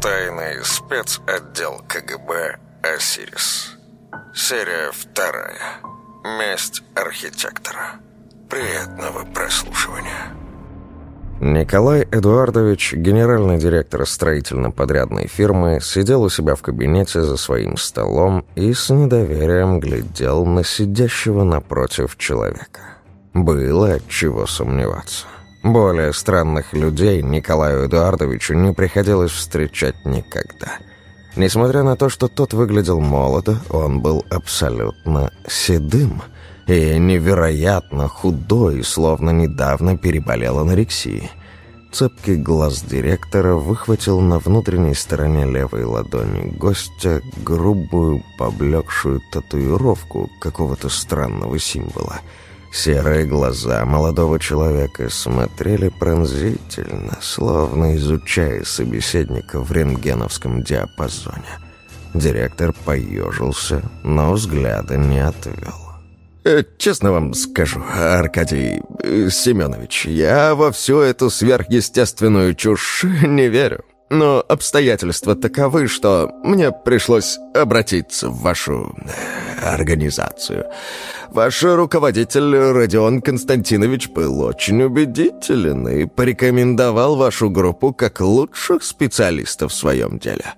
Тайный спецотдел КГБ «Осирис». Серия вторая. Месть архитектора. Приятного прослушивания. Николай Эдуардович, генеральный директор строительно-подрядной фирмы, сидел у себя в кабинете за своим столом и с недоверием глядел на сидящего напротив человека. Было чего сомневаться. Более странных людей Николаю Эдуардовичу не приходилось встречать никогда. Несмотря на то, что тот выглядел молодо, он был абсолютно седым – и невероятно худой, словно недавно переболел анорексией. Цепкий глаз директора выхватил на внутренней стороне левой ладони гостя грубую, поблекшую татуировку какого-то странного символа. Серые глаза молодого человека смотрели пронзительно, словно изучая собеседника в рентгеновском диапазоне. Директор поежился, но взгляда не отвел. Э, «Честно вам скажу, Аркадий Семенович, я во всю эту сверхъестественную чушь не верю. Но обстоятельства таковы, что мне пришлось обратиться в вашу э, организацию. Ваш руководитель Родион Константинович был очень убедителен и порекомендовал вашу группу как лучших специалистов в своем деле».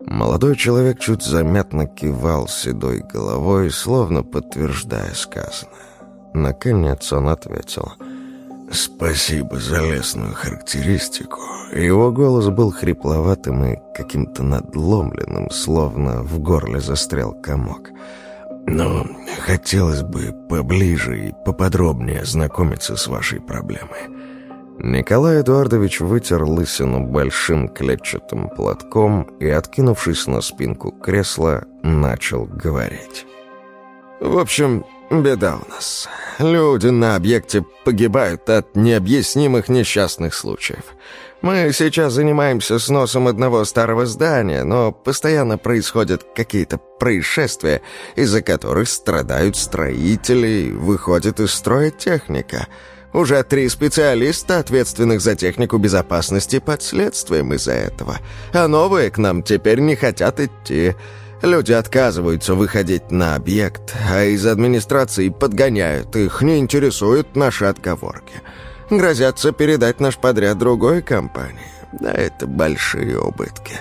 Молодой человек чуть заметно кивал седой головой, словно подтверждая сказанное. Наконец он ответил. «Спасибо за лесную характеристику». Его голос был хрипловатым и каким-то надломленным, словно в горле застрял комок. «Но хотелось бы поближе и поподробнее ознакомиться с вашей проблемой». Николай Эдуардович вытер лысину большим клетчатым платком и, откинувшись на спинку кресла, начал говорить. «В общем, беда у нас. Люди на объекте погибают от необъяснимых несчастных случаев. Мы сейчас занимаемся сносом одного старого здания, но постоянно происходят какие-то происшествия, из-за которых страдают строители, выходит из строя техника». Уже три специалиста, ответственных за технику безопасности, под следствием из-за этого. А новые к нам теперь не хотят идти. Люди отказываются выходить на объект, а из администрации подгоняют. Их не интересуют наши отговорки. Грозятся передать наш подряд другой компании. Да это большие убытки.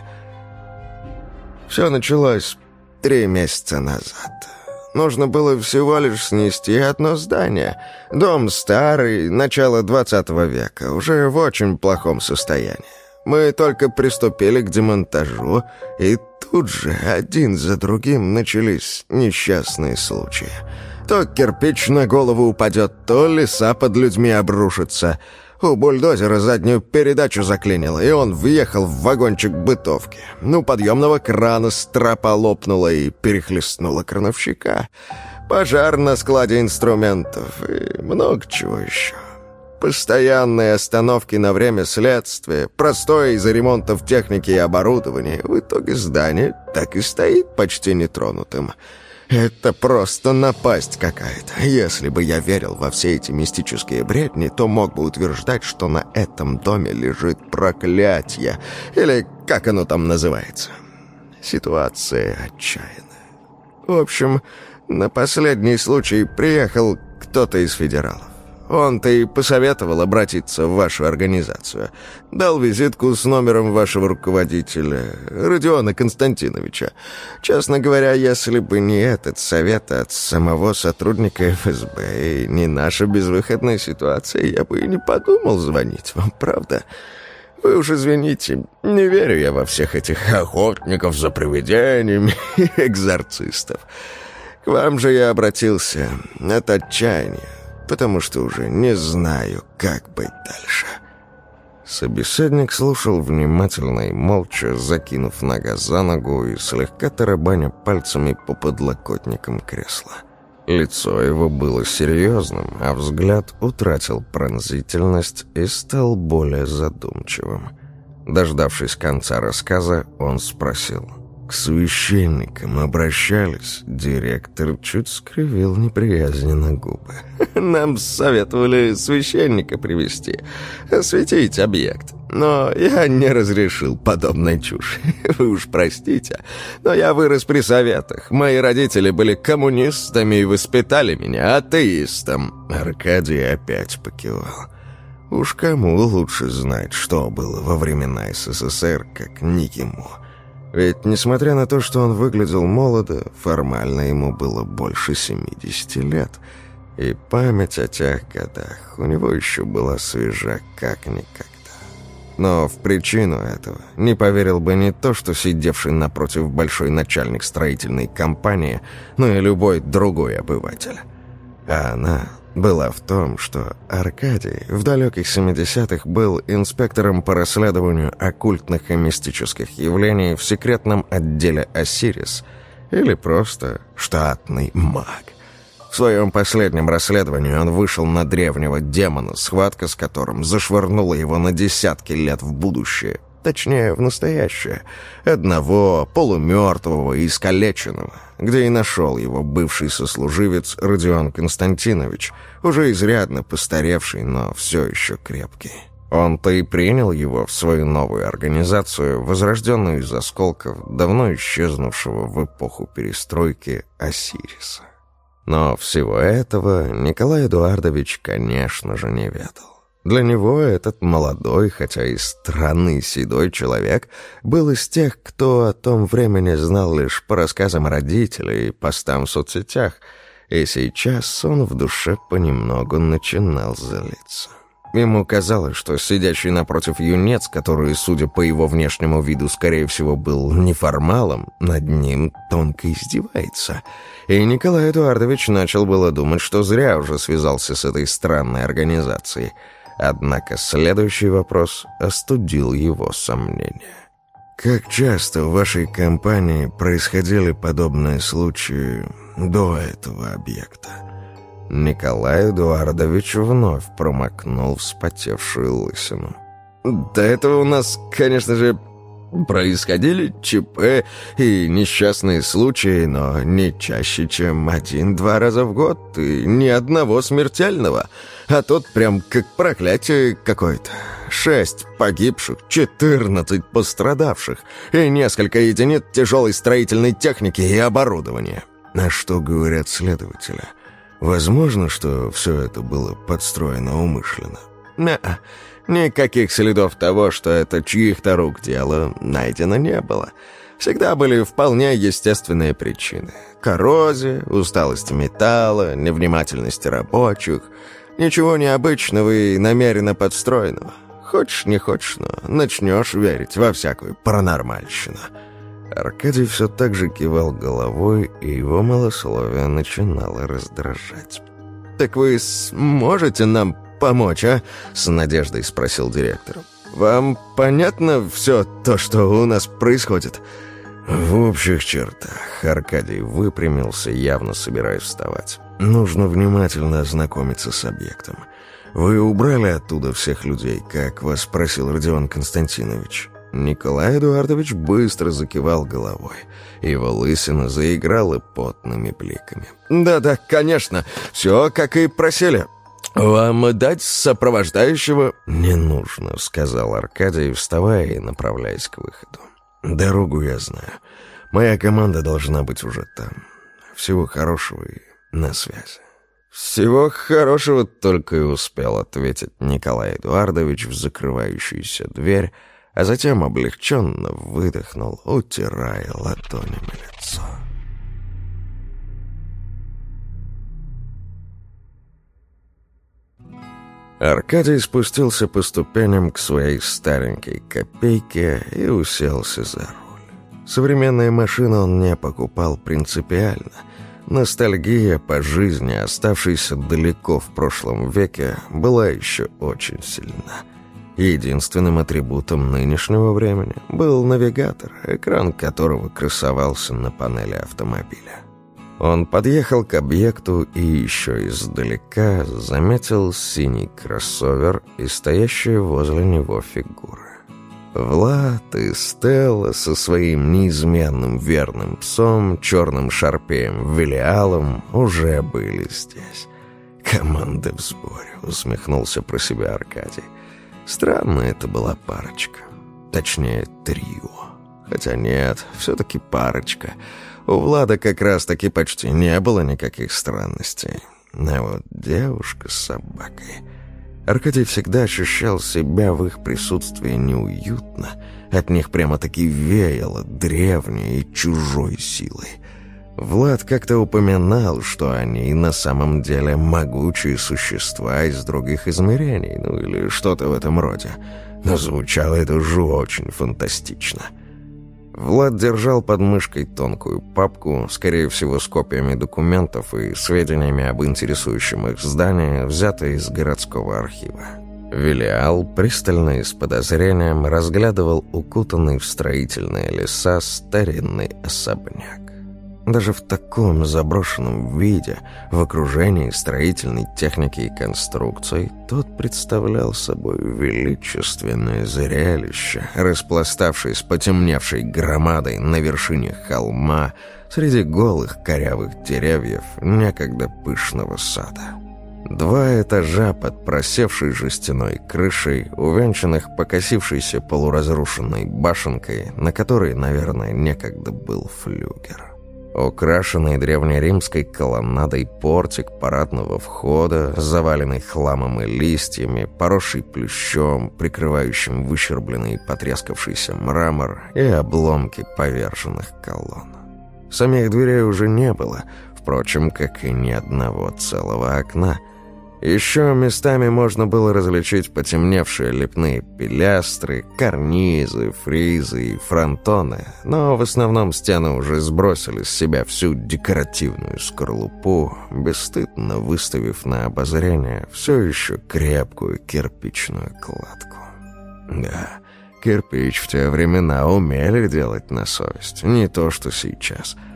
Все началось три месяца назад. Нужно было всего лишь снести одно здание. Дом старый, начало 20 века, уже в очень плохом состоянии. Мы только приступили к демонтажу, и тут же один за другим начались несчастные случаи. То кирпич на голову упадет, то леса под людьми обрушится — у бульдозера заднюю передачу заклинило, и он въехал в вагончик бытовки. Ну, подъемного крана стропа лопнула и перехлестнула крановщика. Пожар на складе инструментов и много чего еще. Постоянные остановки на время следствия, простое из-за ремонтов техники и оборудования. В итоге здание так и стоит почти нетронутым. Это просто напасть какая-то. Если бы я верил во все эти мистические бредни, то мог бы утверждать, что на этом доме лежит проклятие. Или как оно там называется. Ситуация отчаянная. В общем, на последний случай приехал кто-то из федералов. Он-то и посоветовал обратиться в вашу организацию. Дал визитку с номером вашего руководителя, Родиона Константиновича. Честно говоря, если бы не этот совет от самого сотрудника ФСБ и не наша безвыходная ситуация, я бы и не подумал звонить вам, правда? Вы уж извините, не верю я во всех этих охотников за привидениями и экзорцистов. К вам же я обратился от отчаяния потому что уже не знаю, как быть дальше». Собеседник слушал внимательно и молча, закинув нога за ногу и слегка тарабаня пальцами по подлокотникам кресла. Лицо его было серьезным, а взгляд утратил пронзительность и стал более задумчивым. Дождавшись конца рассказа, он спросил. К священникам обращались, директор чуть скривил неприязненно губы. Нам советовали священника привести, осветить объект. Но я не разрешил подобной чушь. Вы уж простите, но я вырос при советах. Мои родители были коммунистами и воспитали меня атеистом. Аркадий опять покивал. Уж кому лучше знать, что было во времена СССР, как не ему. Ведь, несмотря на то, что он выглядел молодо, формально ему было больше 70 лет, и память о тех годах у него еще была свежа как никогда. Но в причину этого не поверил бы не то, что сидевший напротив большой начальник строительной компании, но и любой другой обыватель. А она была в том, что Аркадий в далеких 70-х был инспектором по расследованию оккультных и мистических явлений в секретном отделе «Осирис» или просто штатный маг. В своем последнем расследовании он вышел на древнего демона, схватка с которым зашвырнула его на десятки лет в будущее, точнее, в настоящее, одного полумертвого и искалеченного, где и нашел его бывший сослуживец Родион Константинович, уже изрядно постаревший, но все еще крепкий. Он-то и принял его в свою новую организацию, возрожденную из осколков давно исчезнувшего в эпоху перестройки Осириса. Но всего этого Николай Эдуардович, конечно же, не ведал. Для него этот молодой, хотя и странный седой человек был из тех, кто о том времени знал лишь по рассказам родителей и постам в соцсетях, и сейчас он в душе понемногу начинал залиться. Ему казалось, что сидящий напротив юнец, который, судя по его внешнему виду, скорее всего, был неформалом, над ним тонко издевается. И Николай Эдуардович начал было думать, что зря уже связался с этой странной организацией – Однако следующий вопрос остудил его сомнения. «Как часто в вашей компании происходили подобные случаи до этого объекта?» Николай Эдуардович вновь промокнул вспотевшую лысину. «До этого у нас, конечно же, происходили ЧП и несчастные случаи, но не чаще, чем один-два раза в год и ни одного смертельного» а тут прям как проклятие какое-то. Шесть погибших, четырнадцать пострадавших и несколько единиц тяжелой строительной техники и оборудования. На что говорят следователи? Возможно, что все это было подстроено умышленно? не никаких следов того, что это чьих-то рук дело, найдено не было. Всегда были вполне естественные причины. Коррозия, усталость металла, невнимательность рабочих — Ничего необычного и намеренно подстроенного. Хочешь, не хочешь, но начнешь верить во всякую паранормальщину». Аркадий все так же кивал головой, и его малословие начинало раздражать. «Так вы сможете нам помочь, а?» — с надеждой спросил директор. «Вам понятно все то, что у нас происходит?» В общих чертах Аркадий выпрямился, явно собираясь вставать. Нужно внимательно ознакомиться с объектом. Вы убрали оттуда всех людей, как вас просил Родион Константинович. Николай Эдуардович быстро закивал головой. Его лысина заиграла потными бликами. «Да-да, конечно, все, как и просили. Вам дать сопровождающего?» «Не нужно», — сказал Аркадий, вставая и направляясь к выходу. «Дорогу я знаю. Моя команда должна быть уже там. Всего хорошего и на связи. «Всего хорошего только и успел ответить Николай Эдуардович в закрывающуюся дверь, а затем облегченно выдохнул, утирая ладонями лицо. Аркадий спустился по ступеням к своей старенькой копейке и уселся за руль. Современные машины он не покупал принципиально — Ностальгия по жизни, оставшейся далеко в прошлом веке, была еще очень сильна. Единственным атрибутом нынешнего времени был навигатор, экран которого красовался на панели автомобиля. Он подъехал к объекту и еще издалека заметил синий кроссовер и стоящие возле него фигуры. Влад и Стелла со своим неизменным верным псом, черным шарпеем Велиалом, уже были здесь. «Команда в сборе», — усмехнулся про себя Аркадий. Странная это была парочка. Точнее, трио. Хотя нет, все-таки парочка. У Влада как раз-таки почти не было никаких странностей. А вот девушка с собакой... Аркадий всегда ощущал себя в их присутствии неуютно. От них прямо-таки веяло древней и чужой силой. Влад как-то упоминал, что они на самом деле могучие существа из других измерений, ну или что-то в этом роде. Но звучало это уже очень фантастично. — Влад держал под мышкой тонкую папку, скорее всего, с копиями документов и сведениями об интересующем их здании, взятые из городского архива. Велиал пристально и с подозрением разглядывал укутанный в строительные леса старинный особняк. Даже в таком заброшенном виде, в окружении строительной техники и конструкций, тот представлял собой величественное зрелище, распластавшись потемневшей громадой на вершине холма среди голых корявых деревьев некогда пышного сада. Два этажа под просевшей жестяной крышей, увенчанных покосившейся полуразрушенной башенкой, на которой, наверное, некогда был флюгер. Украшенный древнеримской колоннадой портик парадного входа, заваленный хламом и листьями, поросший плющом, прикрывающим выщербленный и потрескавшийся мрамор и обломки поверженных колонн. Самих дверей уже не было, впрочем, как и ни одного целого окна — еще местами можно было различить потемневшие лепные пилястры, карнизы, фризы и фронтоны, но в основном стены уже сбросили с себя всю декоративную скорлупу, бесстыдно выставив на обозрение все еще крепкую кирпичную кладку. Да, кирпич в те времена умели делать на совесть, не то что сейчас —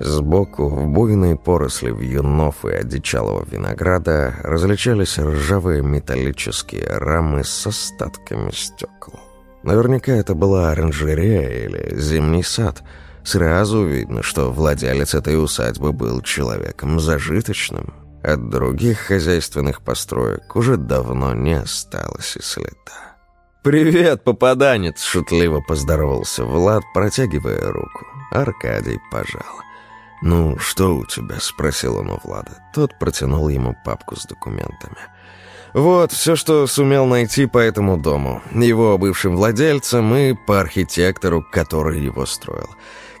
Сбоку, в буйной поросли вьюнов и одичалого винограда, различались ржавые металлические рамы с остатками стекол. Наверняка это была оранжерея или зимний сад. Сразу видно, что владелец этой усадьбы был человеком зажиточным. От других хозяйственных построек уже давно не осталось и следа. «Привет, попаданец!» — шутливо поздоровался Влад, протягивая руку. Аркадий пожал. «Ну, что у тебя?» — спросил он у Влада. Тот протянул ему папку с документами. «Вот, все, что сумел найти по этому дому. Его бывшим владельцам и по архитектору, который его строил.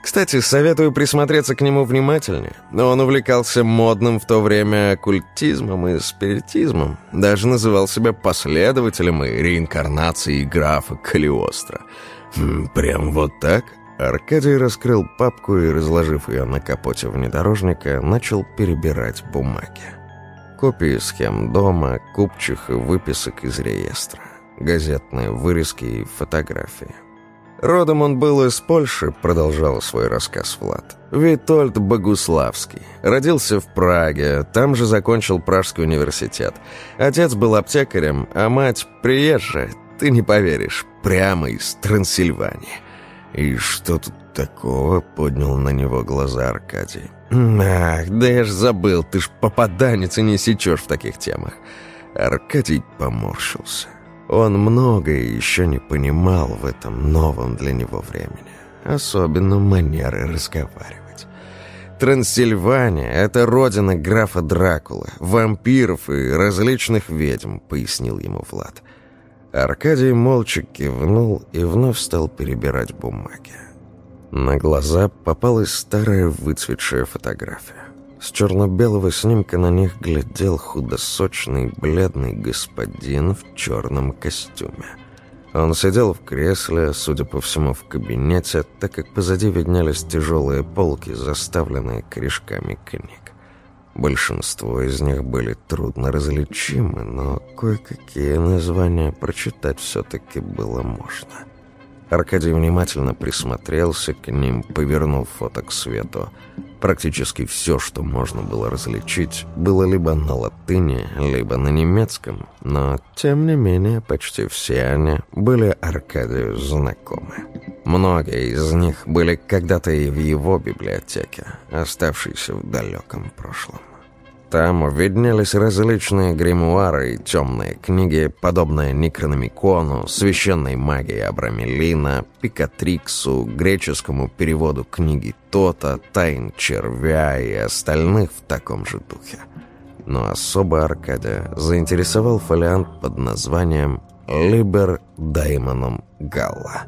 Кстати, советую присмотреться к нему внимательнее. Он увлекался модным в то время оккультизмом и спиритизмом. Даже называл себя последователем и реинкарнацией графа Калиостро. Хм, «Прям вот так?» Аркадий раскрыл папку и, разложив ее на капоте внедорожника, начал перебирать бумаги. Копии схем дома, купчих и выписок из реестра, газетные вырезки и фотографии. Родом он был из Польши, продолжал свой рассказ Влад. Витольд Богуславский. Родился в Праге, там же закончил Пражский университет. Отец был аптекарем, а мать приезжая, ты не поверишь, прямо из Трансильвании. «И что тут такого?» — поднял на него глаза Аркадий. «Ах, да я ж забыл, ты ж попаданец и не сечешь в таких темах». Аркадий поморщился. Он многое еще не понимал в этом новом для него времени. Особенно манеры разговаривать. «Трансильвания — это родина графа Дракулы, вампиров и различных ведьм», — пояснил ему Влад. Аркадий молча кивнул и вновь стал перебирать бумаги. На глаза попалась старая выцветшая фотография. С черно-белого снимка на них глядел худосочный, бледный господин в черном костюме. Он сидел в кресле, судя по всему, в кабинете, так как позади виднелись тяжелые полки, заставленные корешками книг. Большинство из них были трудно различимы, но кое-какие названия прочитать все-таки было можно. Аркадий внимательно присмотрелся к ним, повернув фото к свету. Практически все, что можно было различить, было либо на латыни, либо на немецком, но, тем не менее, почти все они были Аркадию знакомы. Многие из них были когда-то и в его библиотеке, оставшейся в далеком прошлом. Там виднелись различные гримуары и темные книги, подобные Некрономикону, священной магии Абрамелина, Пикатриксу, греческому переводу книги Тота, Тайн Червя и остальных в таком же духе. Но особо Аркадия заинтересовал фолиант под названием «Либер Даймоном Галла».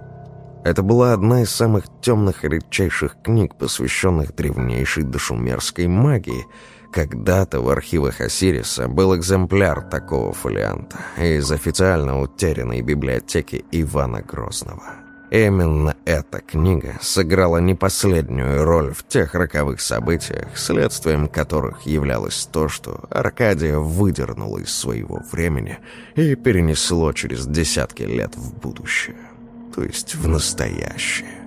Это была одна из самых темных и редчайших книг, посвященных древнейшей дошумерской магии – когда-то в архивах Осириса был экземпляр такого фолианта из официально утерянной библиотеки Ивана Грозного. Именно эта книга сыграла не последнюю роль в тех роковых событиях, следствием которых являлось то, что Аркадия выдернуло из своего времени и перенесло через десятки лет в будущее, то есть в настоящее.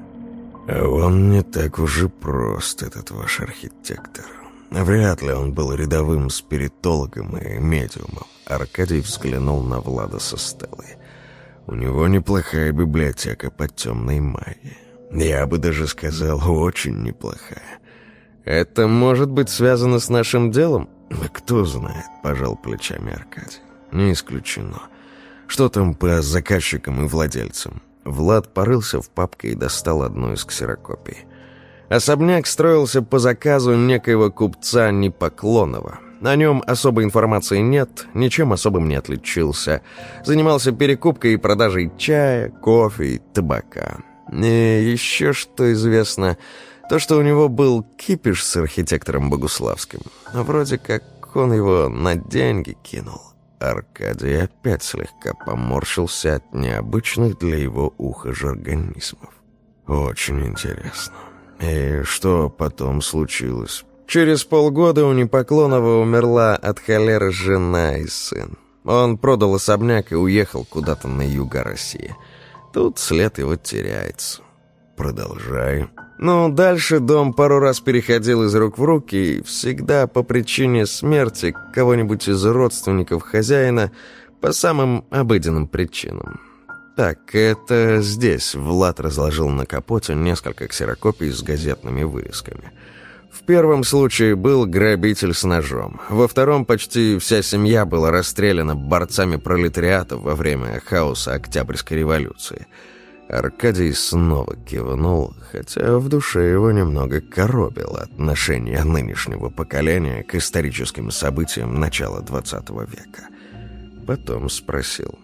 А он не так уж и прост, этот ваш архитектор. Вряд ли он был рядовым спиритологом и медиумом. Аркадий взглянул на Влада со Стеллой. У него неплохая библиотека по темной магии. Я бы даже сказал, очень неплохая. Это может быть связано с нашим делом? Кто знает, пожал плечами Аркадий. Не исключено. Что там по заказчикам и владельцам? Влад порылся в папке и достал одну из ксерокопий. Особняк строился по заказу некоего купца Непоклонова. О нем особой информации нет, ничем особым не отличился. Занимался перекупкой и продажей чая, кофе и табака. И еще что известно, то, что у него был кипиш с архитектором Богуславским. Вроде как он его на деньги кинул. Аркадий опять слегка поморщился от необычных для его уха жаргонизмов. «Очень интересно. И что потом случилось? Через полгода у Непоклонова умерла от холеры жена и сын. Он продал особняк и уехал куда-то на юга России. Тут след его теряется. Продолжай. Ну, дальше дом пару раз переходил из рук в руки, и всегда по причине смерти кого-нибудь из родственников хозяина по самым обыденным причинам. «Так, это здесь», — Влад разложил на капоте несколько ксерокопий с газетными вырезками. В первом случае был грабитель с ножом. Во втором почти вся семья была расстреляна борцами пролетариата во время хаоса Октябрьской революции. Аркадий снова кивнул, хотя в душе его немного коробило отношение нынешнего поколения к историческим событиям начала XX века. Потом спросил.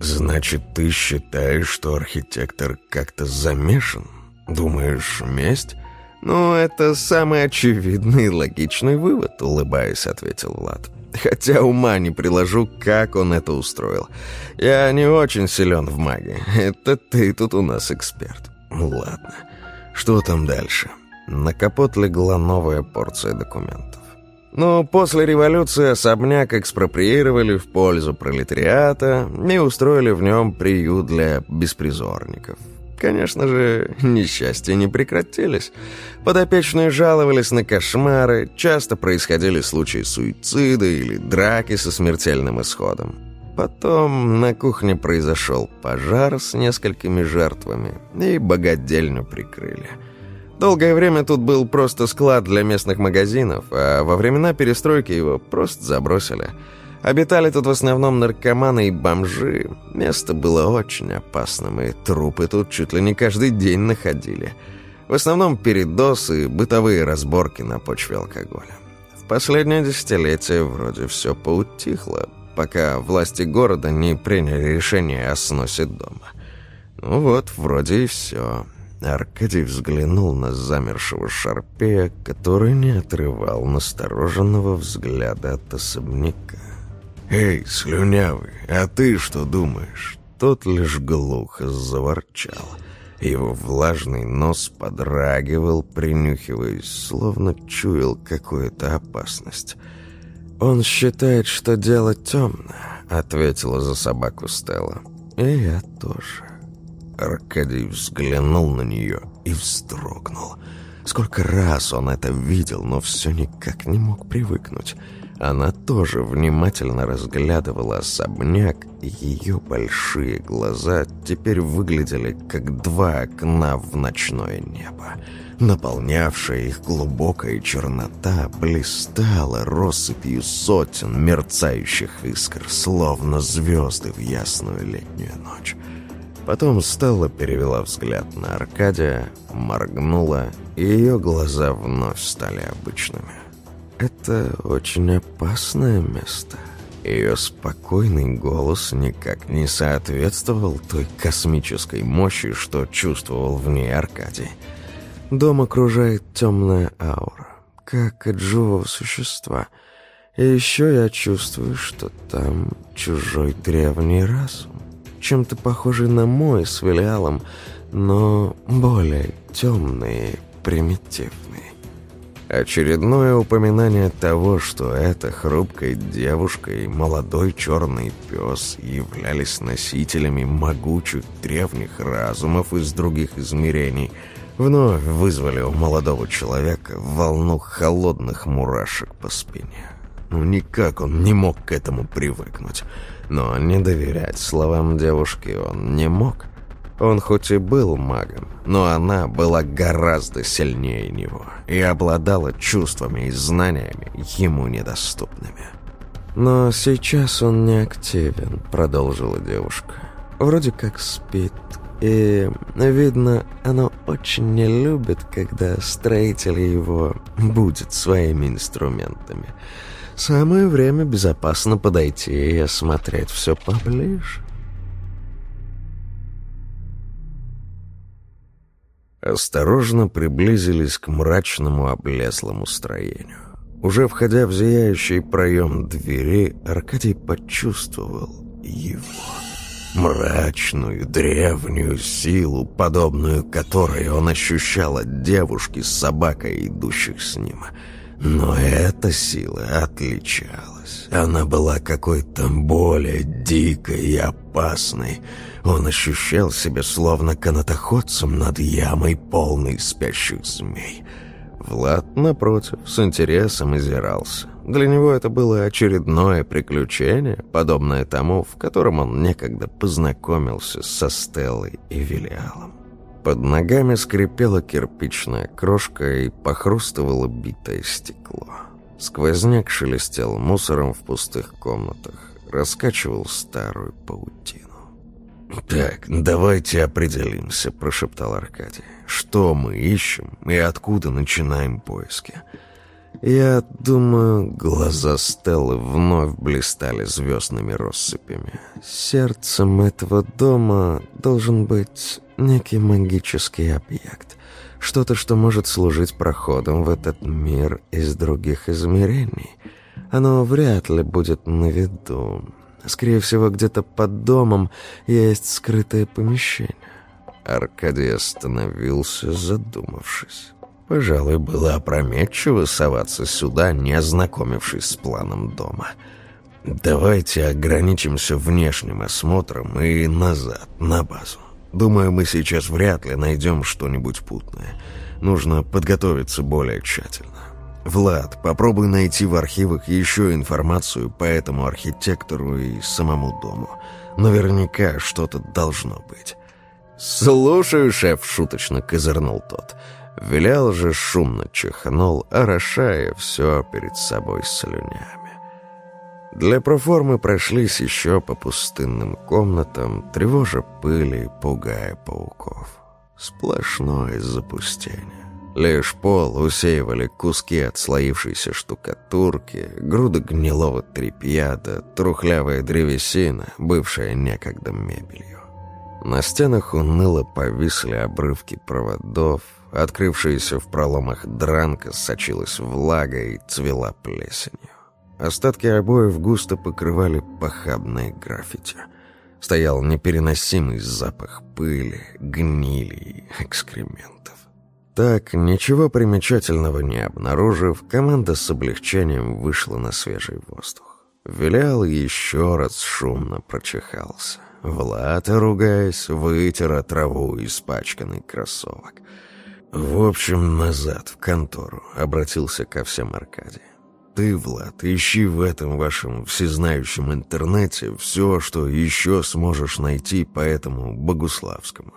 «Значит, ты считаешь, что архитектор как-то замешан? Думаешь, месть?» «Ну, это самый очевидный и логичный вывод», — улыбаясь, ответил Влад. «Хотя ума не приложу, как он это устроил. Я не очень силен в магии. Это ты тут у нас эксперт». «Ладно. Что там дальше?» На капот легла новая порция документов. Но после революции особняк экспроприировали в пользу пролетариата и устроили в нем приют для беспризорников. Конечно же, несчастья не прекратились. Подопечные жаловались на кошмары, часто происходили случаи суицида или драки со смертельным исходом. Потом на кухне произошел пожар с несколькими жертвами, и богадельню прикрыли – Долгое время тут был просто склад для местных магазинов, а во времена перестройки его просто забросили. Обитали тут в основном наркоманы и бомжи. Место было очень опасным, и трупы тут чуть ли не каждый день находили. В основном передосы бытовые разборки на почве алкоголя. В последнее десятилетие вроде все поутихло, пока власти города не приняли решение о сносе дома. Ну вот, вроде и все. Аркадий взглянул на замершего шарпея, который не отрывал настороженного взгляда от особняка. «Эй, слюнявый, а ты что думаешь?» Тот лишь глухо заворчал. Его влажный нос подрагивал, принюхиваясь, словно чуял какую-то опасность. «Он считает, что дело темное», — ответила за собаку Стелла. «И я тоже». Аркадий взглянул на нее и вздрогнул. Сколько раз он это видел, но все никак не мог привыкнуть. Она тоже внимательно разглядывала особняк, и ее большие глаза теперь выглядели как два окна в ночное небо. Наполнявшая их глубокая чернота блистала россыпью сотен мерцающих искр, словно звезды в ясную летнюю ночь. Потом Стелла перевела взгляд на Аркадия, моргнула, и ее глаза вновь стали обычными. «Это очень опасное место». Ее спокойный голос никак не соответствовал той космической мощи, что чувствовал в ней Аркадий. Дом окружает темная аура, как от живого существа. И еще я чувствую, что там чужой древний разум чем-то похожий на мой с Вилиалом, но более темный примитивный. Очередное упоминание того, что эта хрупкая девушка и молодой черный пес являлись носителями могучих древних разумов из других измерений, вновь вызвали у молодого человека волну холодных мурашек по спине. Ну никак он не мог к этому привыкнуть. Но не доверять словам девушки он не мог. Он хоть и был магом, но она была гораздо сильнее него и обладала чувствами и знаниями ему недоступными. «Но сейчас он не активен», — продолжила девушка. «Вроде как спит, и, видно, оно очень не любит, когда строитель его будет своими инструментами. Самое время безопасно подойти и осмотреть все поближе. Осторожно приблизились к мрачному облезлому строению. Уже входя в зияющий проем двери, Аркадий почувствовал его. Мрачную, древнюю силу, подобную которой он ощущал от девушки с собакой, идущих с ним — но эта сила отличалась. Она была какой-то более дикой и опасной. Он ощущал себя словно канатоходцем над ямой, полной спящих змей. Влад, напротив, с интересом озирался. Для него это было очередное приключение, подобное тому, в котором он некогда познакомился со Стеллой и Велиалом. Под ногами скрипела кирпичная крошка и похрустывало битое стекло. Сквозняк шелестел мусором в пустых комнатах, раскачивал старую паутину. «Так, давайте определимся», — прошептал Аркадий. «Что мы ищем и откуда начинаем поиски?» Я думаю, глаза Стеллы вновь блистали звездными россыпями. Сердцем этого дома должен быть некий магический объект. Что-то, что может служить проходом в этот мир из других измерений. Оно вряд ли будет на виду. Скорее всего, где-то под домом есть скрытое помещение. Аркадий остановился, задумавшись. Пожалуй, было опрометчиво соваться сюда, не ознакомившись с планом дома. Давайте ограничимся внешним осмотром и назад, на базу. Думаю, мы сейчас вряд ли найдем что-нибудь путное. Нужно подготовиться более тщательно. Влад, попробуй найти в архивах еще информацию по этому архитектору и самому дому. Наверняка что-то должно быть. «Слушаю, шеф», — шуточно козырнул тот. Вилял же шумно чихнул, орошая все перед собой слюнями. Для проформы прошлись еще по пустынным комнатам, тревожа пыли пугая пауков. Сплошное запустение. Лишь пол усеивали куски отслоившейся штукатурки, груды гнилого тряпья да трухлявая древесина, бывшая некогда мебелью. На стенах уныло повисли обрывки проводов, Открывшаяся в проломах дранка сочилась влагой и цвела плесенью. Остатки обоев густо покрывали похабные граффити. Стоял непереносимый запах пыли, гнили и экскрементов. Так, ничего примечательного не обнаружив, команда с облегчением вышла на свежий воздух. Вилял еще раз шумно прочихался. Влад, ругаясь, вытер траву испачканный кроссовок. «В общем, назад, в контору», — обратился ко всем Аркадий. «Ты, Влад, ищи в этом вашем всезнающем интернете все, что еще сможешь найти по этому Богуславскому.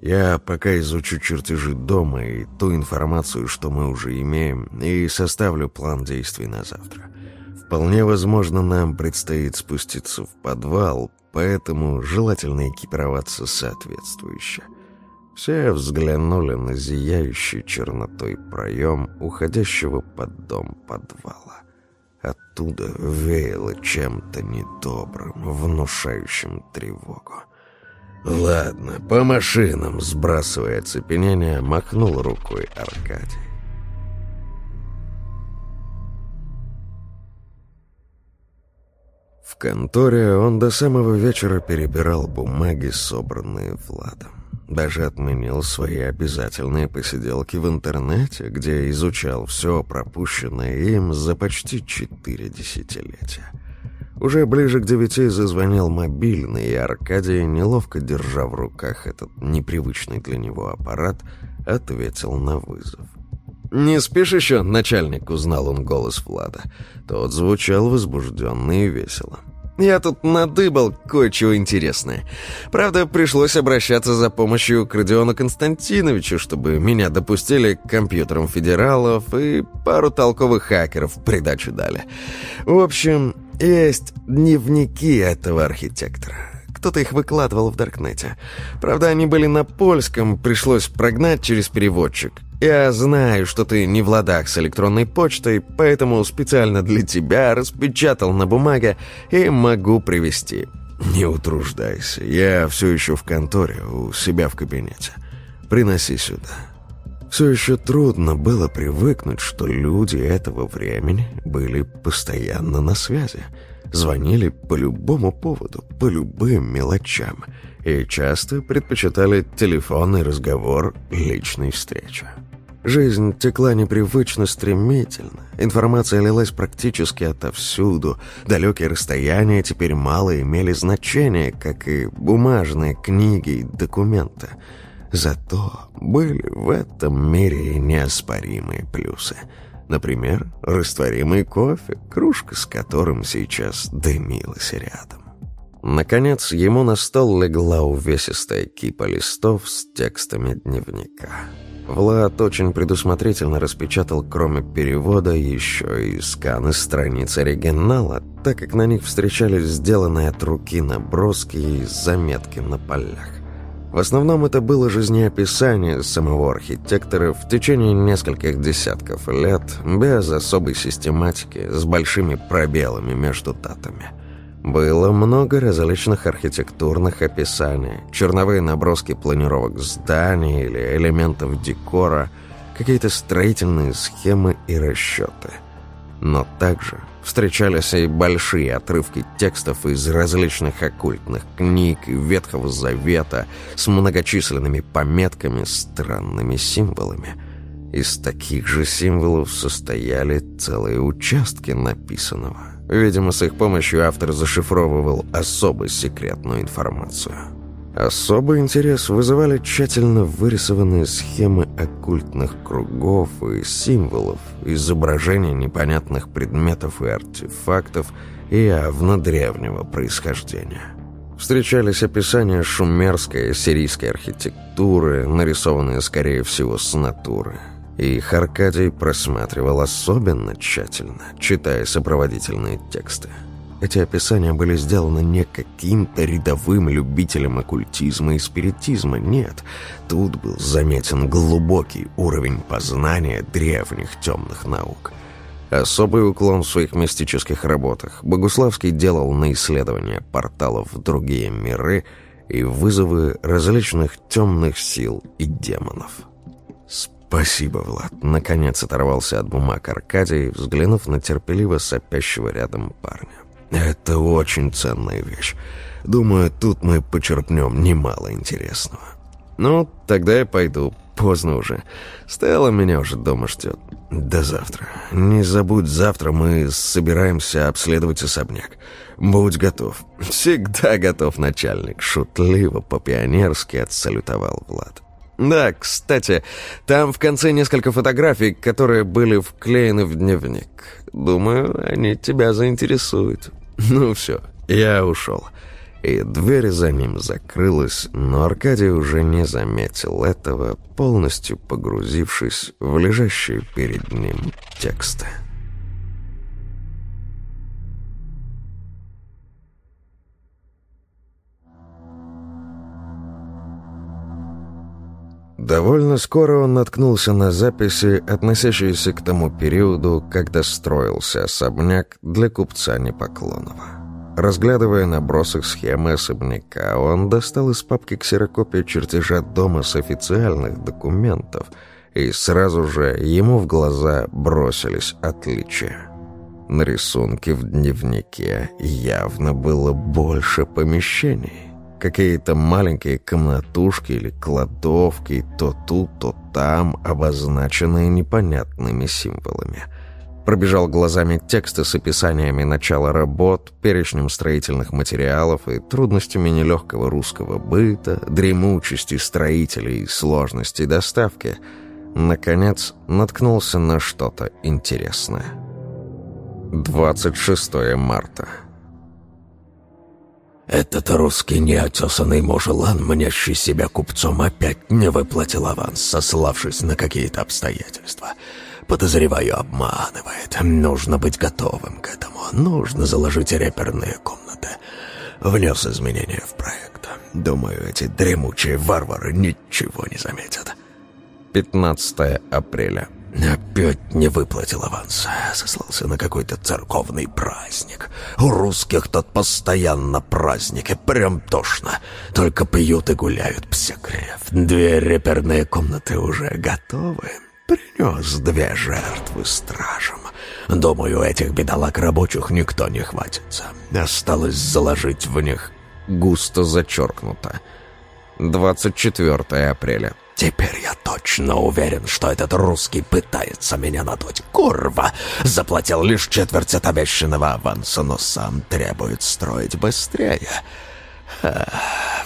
Я пока изучу чертежи дома и ту информацию, что мы уже имеем, и составлю план действий на завтра. Вполне возможно, нам предстоит спуститься в подвал, поэтому желательно экипироваться соответствующе. Все взглянули на зияющий чернотой проем, уходящего под дом подвала. Оттуда веяло чем-то недобрым, внушающим тревогу. «Ладно, по машинам», — сбрасывая оцепенение, махнул рукой Аркадий. В конторе он до самого вечера перебирал бумаги, собранные Владом. Даже отменил свои обязательные посиделки в интернете, где изучал все пропущенное им за почти четыре десятилетия. Уже ближе к девяти зазвонил мобильный, и Аркадий, неловко держа в руках этот непривычный для него аппарат, ответил на вызов. «Не спишь еще, начальник?» — узнал он голос Влада. Тот звучал возбужденно и весело. «Я тут надыбал кое-чего интересное. Правда, пришлось обращаться за помощью к Родиону Константиновичу, чтобы меня допустили к компьютерам федералов и пару толковых хакеров в придачу дали. В общем, есть дневники этого архитектора. Кто-то их выкладывал в Даркнете. Правда, они были на польском, пришлось прогнать через переводчик. Я знаю, что ты не в ладах с электронной почтой, поэтому специально для тебя распечатал на бумаге и могу привезти. Не утруждайся, я все еще в конторе, у себя в кабинете. Приноси сюда. Все еще трудно было привыкнуть, что люди этого времени были постоянно на связи. Звонили по любому поводу, по любым мелочам. И часто предпочитали телефонный разговор личной встречи. Жизнь текла непривычно стремительно. Информация лилась практически отовсюду. Далекие расстояния теперь мало имели значения, как и бумажные книги и документы. Зато были в этом мире неоспоримые плюсы. Например, растворимый кофе, кружка с которым сейчас дымилась рядом. Наконец, ему на стол легла увесистая кипа листов с текстами дневника. Влад очень предусмотрительно распечатал, кроме перевода, еще и сканы страниц оригинала, так как на них встречались сделанные от руки наброски и заметки на полях. В основном это было жизнеописание самого архитектора в течение нескольких десятков лет, без особой систематики, с большими пробелами между датами. Было много различных архитектурных описаний, черновые наброски планировок зданий или элементов декора, какие-то строительные схемы и расчеты. Но также Встречались и большие отрывки текстов из различных оккультных книг и Ветхого Завета с многочисленными пометками, странными символами. Из таких же символов состояли целые участки написанного. Видимо, с их помощью автор зашифровывал особо секретную информацию. Особый интерес вызывали тщательно вырисованные схемы оккультных кругов и символов, изображения непонятных предметов и артефактов явно древнего происхождения. Встречались описания шумерской и сирийской архитектуры, нарисованные, скорее всего, с натуры. Их Аркадий просматривал особенно тщательно, читая сопроводительные тексты. Эти описания были сделаны не каким-то рядовым любителем оккультизма и спиритизма, нет. Тут был заметен глубокий уровень познания древних темных наук. Особый уклон в своих мистических работах Богуславский делал на исследование порталов в другие миры и вызовы различных темных сил и демонов. «Спасибо, Влад!» Наконец оторвался от бумаг Аркадий, взглянув на терпеливо сопящего рядом парня. Это очень ценная вещь. Думаю, тут мы почерпнем немало интересного. «Ну, тогда я пойду. Поздно уже. Стелла меня уже дома ждет. До завтра. Не забудь, завтра мы собираемся обследовать особняк. Будь готов». «Всегда готов, начальник», — шутливо, по-пионерски отсалютовал Влад. «Да, кстати, там в конце несколько фотографий, которые были вклеены в дневник. Думаю, они тебя заинтересуют. Ну все, я ушел» и дверь за ним закрылась, но Аркадий уже не заметил этого, полностью погрузившись в лежащие перед ним тексты. Довольно скоро он наткнулся на записи, относящиеся к тому периоду, когда строился особняк для купца Непоклонова. Разглядывая набросок схемы особняка, он достал из папки ксерокопию чертежа дома с официальных документов, и сразу же ему в глаза бросились отличия. На рисунке в дневнике явно было больше помещений. Какие-то маленькие комнатушки или кладовки, то тут, то там, обозначенные непонятными символами – Пробежал глазами тексты с описаниями начала работ, перечнем строительных материалов и трудностями нелегкого русского быта, дремучести строителей и сложности доставки. Наконец, наткнулся на что-то интересное. 26 марта. Этот русский неотесанный мужелан, мнящий себя купцом, опять не выплатил аванс, сославшись на какие-то обстоятельства — Подозреваю, обманывает. Нужно быть готовым к этому. Нужно заложить реперные комнаты. Внес изменения в проект. Думаю, эти дремучие варвары ничего не заметят. 15 апреля. Опять не выплатил аванс. Сослался на какой-то церковный праздник. У русских тут постоянно праздники. Прям тошно. Только пьют и гуляют псекрев. Две реперные комнаты уже готовы. Принес две жертвы стражам. Думаю, этих бедолаг рабочих никто не хватится. Осталось заложить в них густо зачеркнуто. 24 апреля. Теперь я точно уверен, что этот русский пытается меня надуть. Курва! Заплатил лишь четверть от обещанного аванса, но сам требует строить быстрее.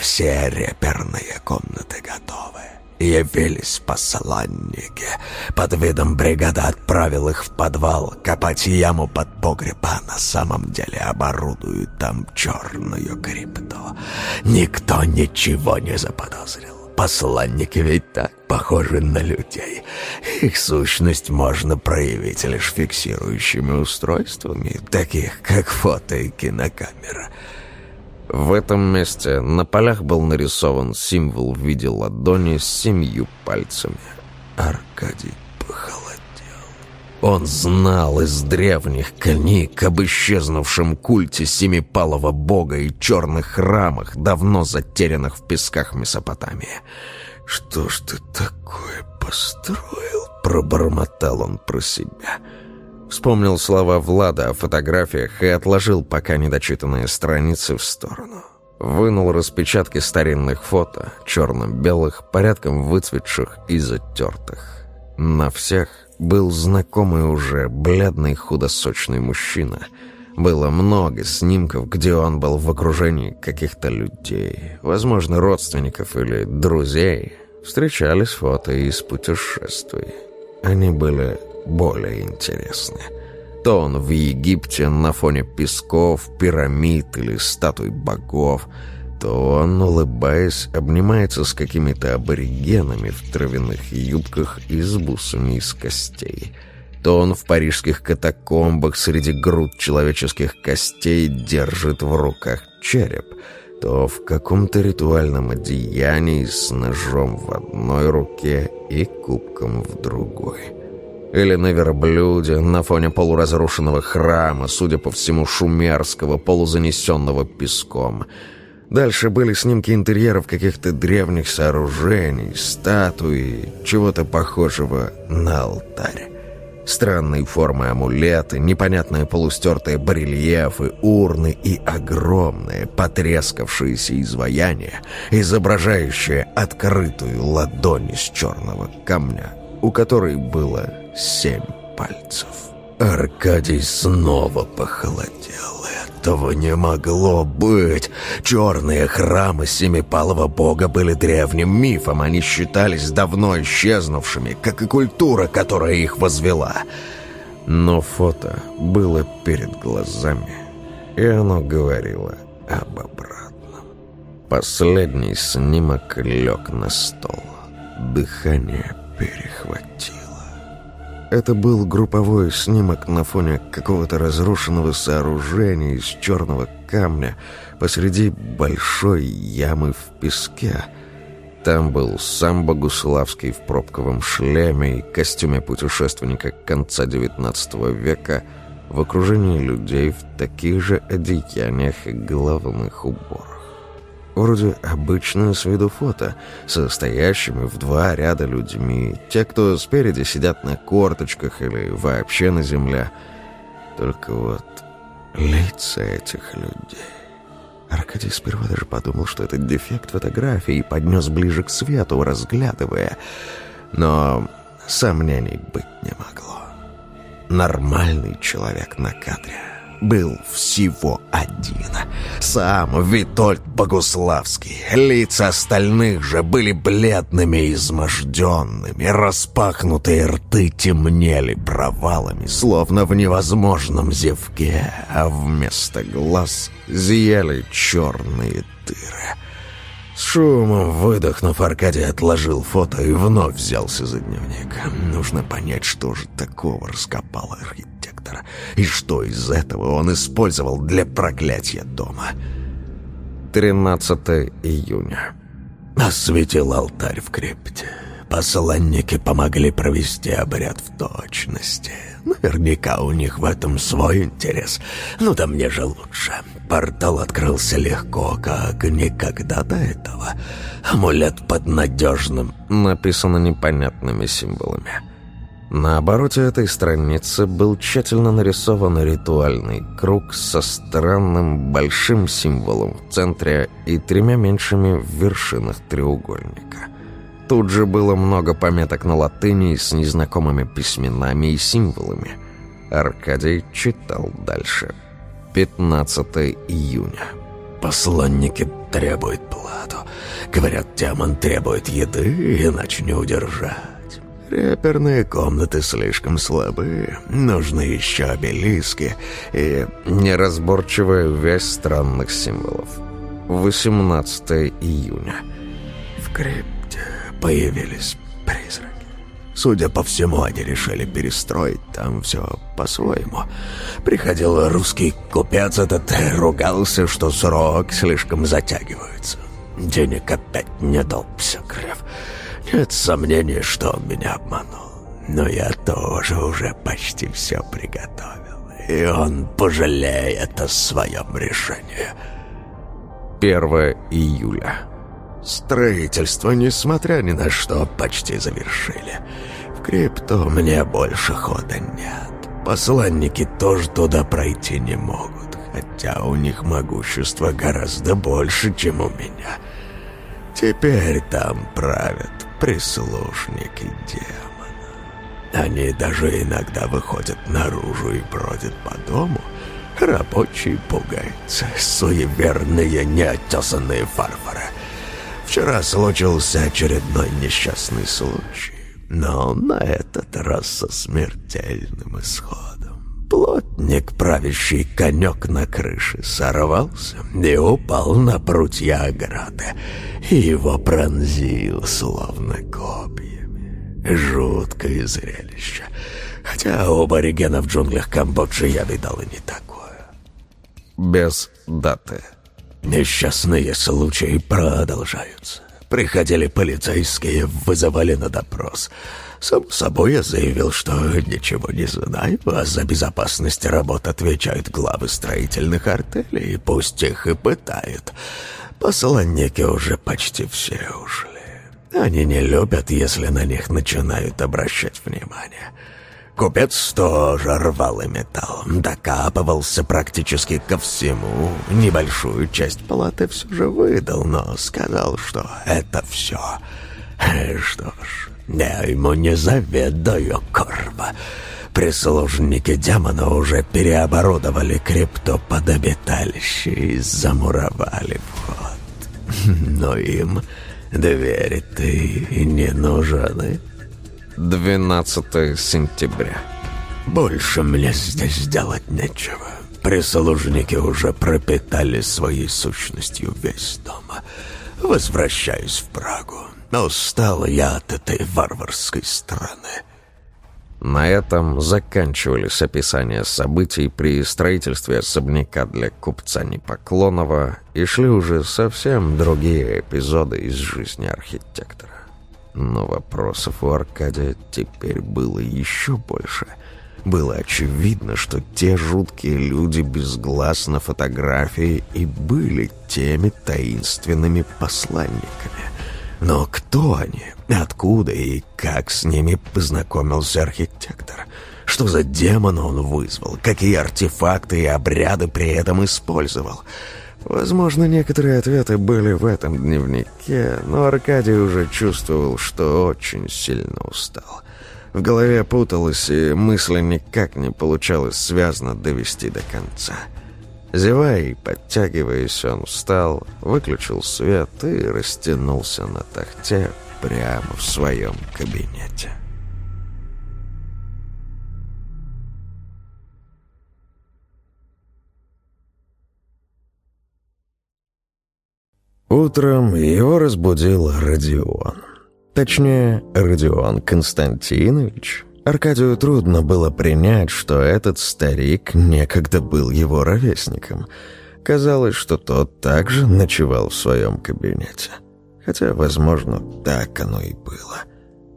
Все реперные комнаты готовы. Явились посланники. Под видом бригада отправил их в подвал копать яму под погреб, а на самом деле оборудуют там черную крипту. Никто ничего не заподозрил. Посланники ведь так похожи на людей. Их сущность можно проявить лишь фиксирующими устройствами, таких как фото и кинокамера — в этом месте на полях был нарисован символ в виде ладони с семью пальцами. Аркадий похолодел. Он знал из древних книг об исчезнувшем культе семипалого бога и черных храмах, давно затерянных в песках Месопотамии. «Что ж ты такое построил?» — пробормотал он про себя — Вспомнил слова Влада о фотографиях и отложил пока недочитанные страницы в сторону. Вынул распечатки старинных фото, черно-белых, порядком выцветших и затертых. На всех был знакомый уже бледный худосочный мужчина. Было много снимков, где он был в окружении каких-то людей, возможно, родственников или друзей. Встречались фото из путешествий. Они были более интересны. То он в Египте на фоне песков, пирамид или статуй богов, то он, улыбаясь, обнимается с какими-то аборигенами в травяных юбках и с бусами из костей. То он в парижских катакомбах среди груд человеческих костей держит в руках череп, то в каком-то ритуальном одеянии с ножом в одной руке и кубком в другой. Или на верблюде, на фоне полуразрушенного храма, судя по всему, шумерского, полузанесенного песком. Дальше были снимки интерьеров каких-то древних сооружений, статуи, чего-то похожего на алтарь. Странные формы амулеты, непонятные полустертые барельефы, урны и огромные потрескавшиеся изваяния, изображающие открытую ладонь из черного камня, у которой было семь пальцев. Аркадий снова похолодел. Этого не могло быть. Черные храмы Семипалого бога были древним мифом. Они считались давно исчезнувшими, как и культура, которая их возвела. Но фото было перед глазами, и оно говорило об обратном. Последний снимок лег на стол. Дыхание перехватило. Это был групповой снимок на фоне какого-то разрушенного сооружения из черного камня посреди большой ямы в песке. Там был сам Богуславский в пробковом шлеме и костюме путешественника конца XIX века в окружении людей в таких же одеяниях и головных уборах. Вроде обычное с виду фото, состоящими в два ряда людьми. Те, кто спереди сидят на корточках или вообще на земле. Только вот лица этих людей... Аркадий сперва даже подумал, что это дефект фотографии, и поднес ближе к свету, разглядывая. Но сомнений быть не могло. Нормальный человек на кадре был всего один. Сам Витольд Богуславский. Лица остальных же были бледными и изможденными. Распахнутые рты темнели провалами, словно в невозможном зевке, а вместо глаз зияли черные дыры. С шумом выдохнув, Аркадий отложил фото и вновь взялся за дневник. Нужно понять, что же такого раскопал архитектор, и что из этого он использовал для проклятия дома. 13 июня. Осветил алтарь в крипте. Посланники помогли провести обряд в точности. Наверняка у них в этом свой интерес. Ну да мне же лучше. Портал открылся легко, как никогда до этого. Амулет под надежным, написано непонятными символами. На обороте этой страницы был тщательно нарисован ритуальный круг со странным большим символом в центре и тремя меньшими в вершинах треугольника. Тут же было много пометок на латыни с незнакомыми письменами и символами. Аркадий читал дальше. 15 июня. «Посланники требуют плату. Говорят, демон требует еды, иначе не удержать. Реперные комнаты слишком слабы. Нужны еще обелиски и неразборчивая вязь странных символов. 18 июня. В крепости появились призраки. Судя по всему, они решили перестроить там все по-своему. Приходил русский купец этот, ругался, что срок слишком затягивается. Денег опять не дал псикрев. Нет сомнений, что он меня обманул. Но я тоже уже почти все приготовил. И он пожалеет о своем решении. 1 июля. Строительство, несмотря ни на что, почти завершили. В крипту мне больше хода нет. Посланники тоже туда пройти не могут, хотя у них могущество гораздо больше, чем у меня. Теперь там правят прислушники демона. Они даже иногда выходят наружу и бродят по дому. Рабочие пугаются, суеверные неотесанные фарфоры — Вчера случился очередной несчастный случай, но на этот раз со смертельным исходом. Плотник, правящий конек на крыше, сорвался и упал на прутья ограды. Его пронзил, словно копьями. Жуткое зрелище. Хотя у аборигенов в джунглях Камбоджи я видал и не такое. Без даты. Несчастные случаи продолжаются. Приходили полицейские, вызывали на допрос. Сам собой я заявил, что ничего не знаю, а за безопасность работ отвечают главы строительных артелей, пусть их и пытают. Посланники уже почти все ушли. Они не любят, если на них начинают обращать внимание. Купец тоже рвал и металл, докапывался практически ко всему. Небольшую часть палаты все же выдал, но сказал, что это все. Что ж, я ему не заведую, Корва. Прислужники демона уже переоборудовали крипту под обиталище и замуровали вход. Но им двери-то и не нужны. 12 сентября. Больше мне здесь делать нечего. Прислужники уже пропитали своей сущностью весь дом. Возвращаюсь в Прагу. Устал я от этой варварской страны. На этом заканчивались описания событий при строительстве особняка для купца Непоклонова и шли уже совсем другие эпизоды из жизни архитектора. Но вопросов у Аркадия теперь было еще больше. Было очевидно, что те жуткие люди без глаз на фотографии и были теми таинственными посланниками. Но кто они? Откуда и как с ними познакомился архитектор? Что за демона он вызвал? Какие артефакты и обряды при этом использовал? Возможно, некоторые ответы были в этом дневнике, но Аркадий уже чувствовал, что очень сильно устал. В голове путалось, и мысли никак не получалось связно довести до конца. Зевая и подтягиваясь, он встал, выключил свет и растянулся на тахте прямо в своем кабинете. Утром его разбудил Родион. Точнее, Родион Константинович. Аркадию трудно было принять, что этот старик некогда был его ровесником. Казалось, что тот также ночевал в своем кабинете. Хотя, возможно, так оно и было.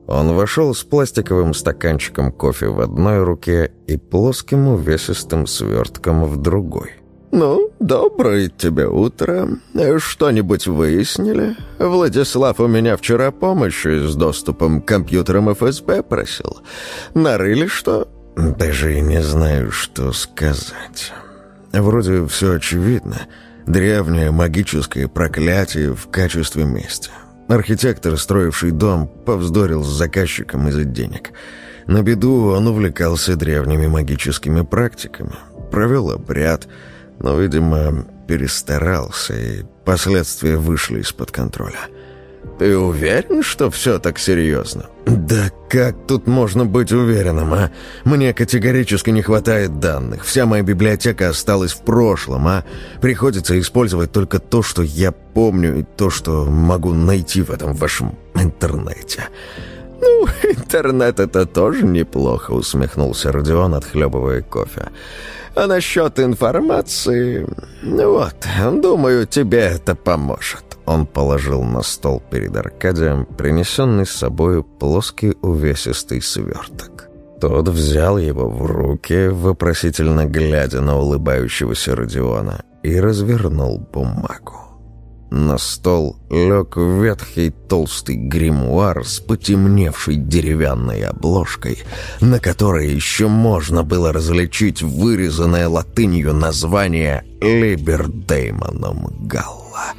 Он вошел с пластиковым стаканчиком кофе в одной руке и плоским увесистым свертком в другой. «Ну, доброе тебе утро. Что-нибудь выяснили? Владислав у меня вчера помощи с доступом к компьютерам ФСБ просил. Нарыли что?» «Даже и не знаю, что сказать. Вроде все очевидно. Древнее магическое проклятие в качестве мести. Архитектор, строивший дом, повздорил с заказчиком из-за денег». На беду он увлекался древними магическими практиками. Провел обряд, но, видимо, перестарался, и последствия вышли из-под контроля. «Ты уверен, что все так серьезно?» «Да как тут можно быть уверенным, а? Мне категорически не хватает данных. Вся моя библиотека осталась в прошлом, а? Приходится использовать только то, что я помню, и то, что могу найти в этом вашем интернете». «Ну, интернет — это тоже неплохо», — усмехнулся Родион, отхлебывая кофе. А насчет информации... Вот, думаю, тебе это поможет». Он положил на стол перед Аркадием принесенный с собой плоский увесистый сверток. Тот взял его в руки, вопросительно глядя на улыбающегося Родиона, и развернул бумагу. На стол лег ветхий толстый гримуар с потемневшей деревянной обложкой, на которой еще можно было различить вырезанное латынью название «Либердеймоном Галла».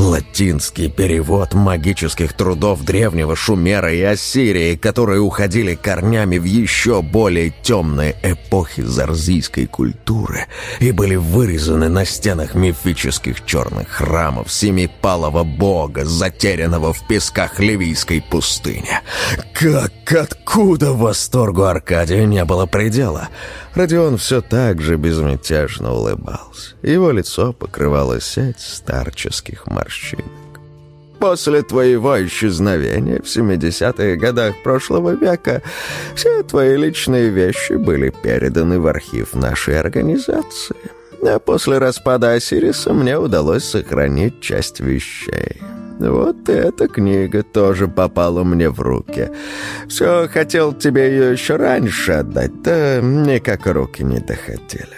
Латинский перевод магических трудов древнего Шумера и Ассирии, которые уходили корнями в еще более темные эпохи зарзийской культуры и были вырезаны на стенах мифических черных храмов семипалого бога, затерянного в песках Ливийской пустыни. Как откуда восторгу Аркадия не было предела? Родион все так же безмятежно улыбался. Его лицо покрывало сеть старческих морщинок. После твоего исчезновения в 70-х годах прошлого века все твои личные вещи были переданы в архив нашей организации. А после распада Осириса мне удалось сохранить часть вещей. Вот эта книга тоже попала мне в руки. Все хотел тебе ее еще раньше отдать, да никак руки не доходили.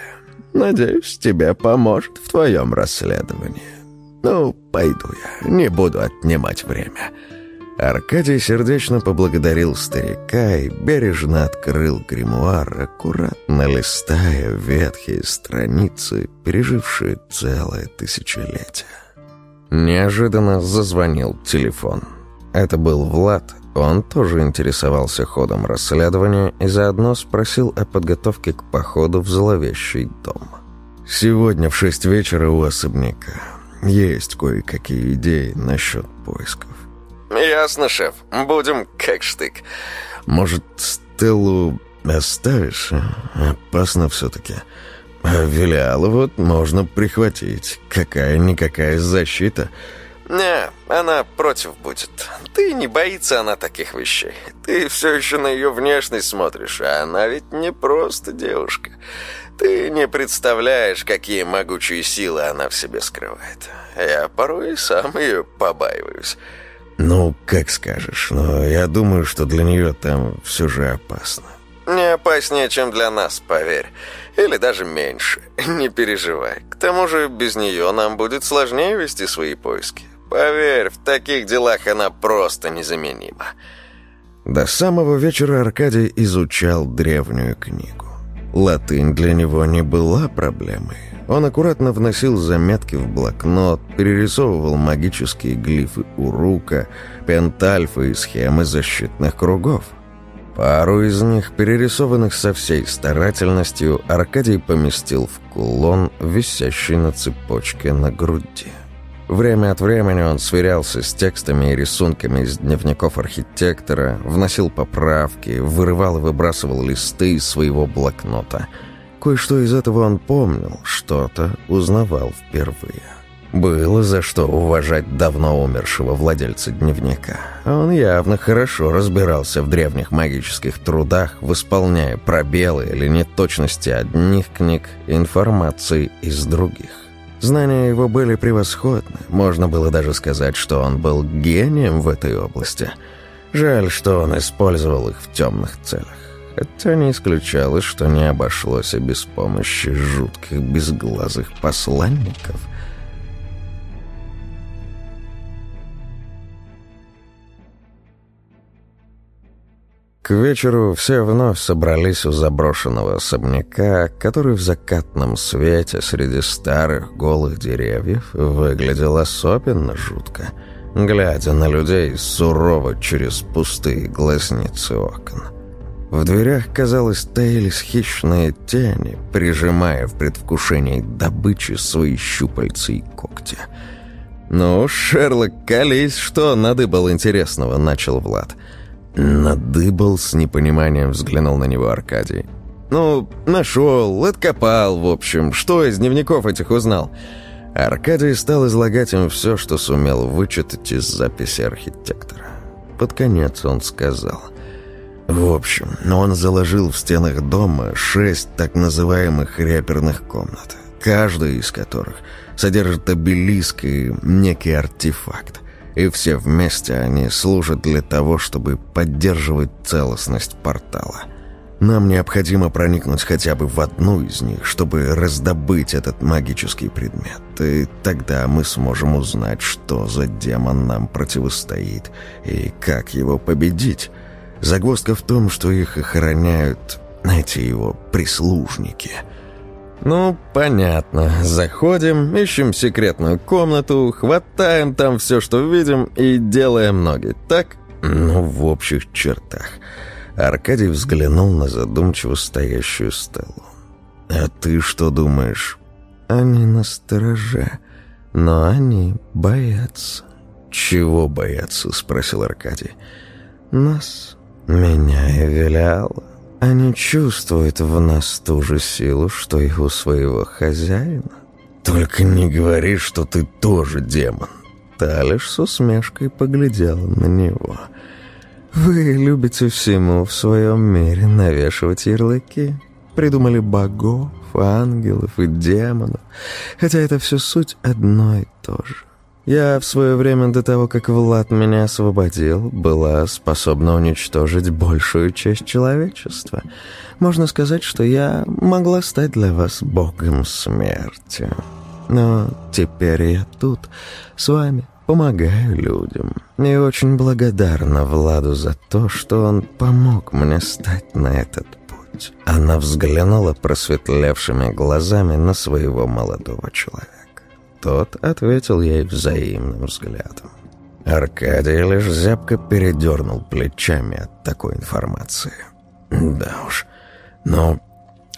Надеюсь, тебе поможет в твоем расследовании. Ну, пойду я, не буду отнимать время». Аркадий сердечно поблагодарил старика и бережно открыл гримуар, аккуратно листая ветхие страницы, пережившие целое тысячелетие. Неожиданно зазвонил телефон. Это был Влад, он тоже интересовался ходом расследования и заодно спросил о подготовке к походу в зловещий дом. «Сегодня в шесть вечера у особняка. Есть кое-какие идеи насчет поисков». «Ясно, шеф. Будем как штык». «Может, Стеллу оставишь? Опасно все-таки. А Велиала вот можно прихватить. Какая-никакая защита». «Не, она против будет. Ты не боится она таких вещей. Ты все еще на ее внешность смотришь, а она ведь не просто девушка. Ты не представляешь, какие могучие силы она в себе скрывает. Я порой сам ее побаиваюсь». «Ну, как скажешь, но я думаю, что для нее там все же опасно». «Не опаснее, чем для нас, поверь. Или даже меньше. Не переживай. К тому же без нее нам будет сложнее вести свои поиски. Поверь, в таких делах она просто незаменима». До самого вечера Аркадий изучал древнюю книгу. Латынь для него не была проблемой. Он аккуратно вносил заметки в блокнот, перерисовывал магические глифы урука, пентальфы и схемы защитных кругов. Пару из них, перерисованных со всей старательностью, Аркадий поместил в кулон, висящий на цепочке на груди. Время от времени он сверялся с текстами и рисунками из дневников архитектора, вносил поправки, вырывал и выбрасывал листы из своего блокнота. Кое-что из этого он помнил, что-то узнавал впервые. Было за что уважать давно умершего владельца дневника. Он явно хорошо разбирался в древних магических трудах, восполняя пробелы или неточности одних книг информации из других. Знания его были превосходны. Можно было даже сказать, что он был гением в этой области. Жаль, что он использовал их в темных целях. Хотя не исключалось, что не обошлось и без помощи жутких безглазых посланников – вечеру все вновь собрались у заброшенного особняка, который в закатном свете среди старых голых деревьев выглядел особенно жутко, глядя на людей сурово через пустые глазницы окон. В дверях, казалось, таились хищные тени, прижимая в предвкушении добычи свои щупальцы и когти. «Ну, Шерлок, колись, что надыбал интересного?» — начал Влад — Надыбал с непониманием взглянул на него Аркадий. «Ну, нашел, откопал, в общем. Что из дневников этих узнал?» Аркадий стал излагать им все, что сумел вычитать из записи архитектора. Под конец он сказал. В общем, он заложил в стенах дома шесть так называемых реперных комнат, каждая из которых содержит обелиск и некий артефакт и все вместе они служат для того, чтобы поддерживать целостность портала. Нам необходимо проникнуть хотя бы в одну из них, чтобы раздобыть этот магический предмет, и тогда мы сможем узнать, что за демон нам противостоит и как его победить. Загвоздка в том, что их охраняют эти его прислужники — «Ну, понятно. Заходим, ищем секретную комнату, хватаем там все, что видим, и делаем ноги, так?» «Ну, в общих чертах». Аркадий взглянул на задумчиво стоящую Стеллу. «А ты что думаешь?» «Они на стороже, но они боятся». «Чего боятся?» — спросил Аркадий. «Нас, меня и Велиала». Они чувствуют в нас ту же силу, что и у своего хозяина. Только не говори, что ты тоже демон. Та лишь с усмешкой поглядела на него. Вы любите всему в своем мире навешивать ярлыки. Придумали богов, ангелов и демонов. Хотя это все суть одно и то же. Я в свое время до того, как Влад меня освободил, была способна уничтожить большую часть человечества. Можно сказать, что я могла стать для вас богом смерти. Но теперь я тут, с вами, помогаю людям. И очень благодарна Владу за то, что он помог мне стать на этот путь. Она взглянула просветлевшими глазами на своего молодого человека. Тот ответил ей взаимным взглядом. Аркадий лишь зябко передернул плечами от такой информации. «Да уж, но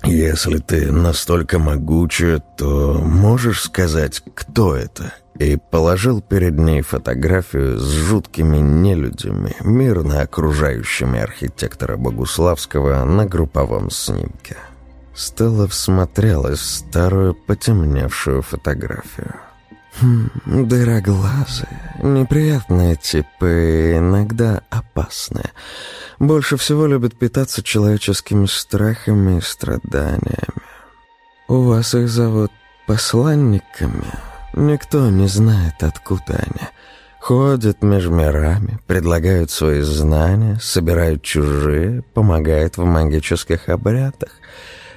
если ты настолько могучая, то можешь сказать, кто это?» И положил перед ней фотографию с жуткими нелюдями, мирно окружающими архитектора Богуславского на групповом снимке. Стелла всмотрелась в старую потемневшую фотографию. Хм, дыроглазые, неприятные типы, иногда опасные. Больше всего любят питаться человеческими страхами и страданиями. У вас их зовут посланниками. Никто не знает, откуда они. Ходят между мирами, предлагают свои знания, собирают чужие, помогают в магических обрядах.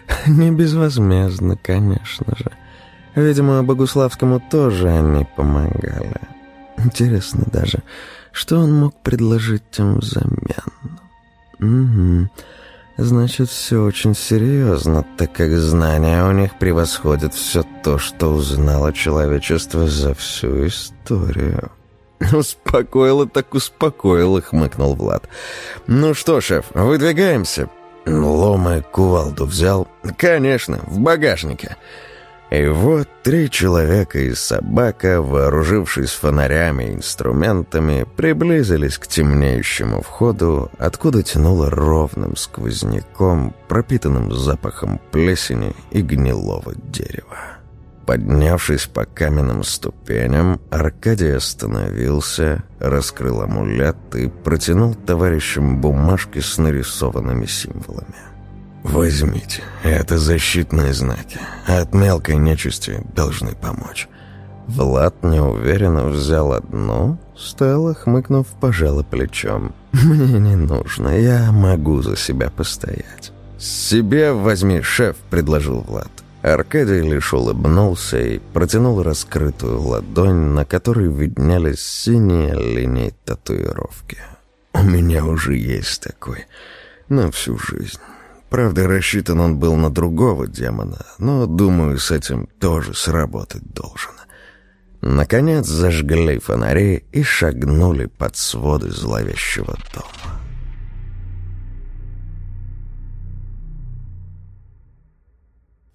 Не безвозмездно, конечно же. Видимо, Богуславскому тоже они помогали. Интересно даже, что он мог предложить им взамен. Угу. Значит, все очень серьезно, так как знания у них превосходят все то, что узнало человечество за всю историю. «Успокоило так успокоило», — хмыкнул Влад. «Ну что, шеф, выдвигаемся?» Лома кувалду взял. «Конечно, в багажнике». И вот три человека и собака, вооружившись фонарями и инструментами, приблизились к темнеющему входу, откуда тянуло ровным сквозняком, пропитанным запахом плесени и гнилого дерева. Поднявшись по каменным ступеням, Аркадий остановился, раскрыл амулет и протянул товарищам бумажки с нарисованными символами. «Возьмите, это защитные знаки. От мелкой нечисти должны помочь». Влад неуверенно взял одну, Стелла, хмыкнув, пожала плечом. «Мне не нужно, я могу за себя постоять». «Себе возьми, шеф», — предложил Влад. Аркадий лишь улыбнулся и протянул раскрытую ладонь, на которой виднялись синие линии татуировки. «У меня уже есть такой на всю жизнь». Правда, рассчитан он был на другого демона, но, думаю, с этим тоже сработать должен. Наконец зажгли фонари и шагнули под своды зловещего дома.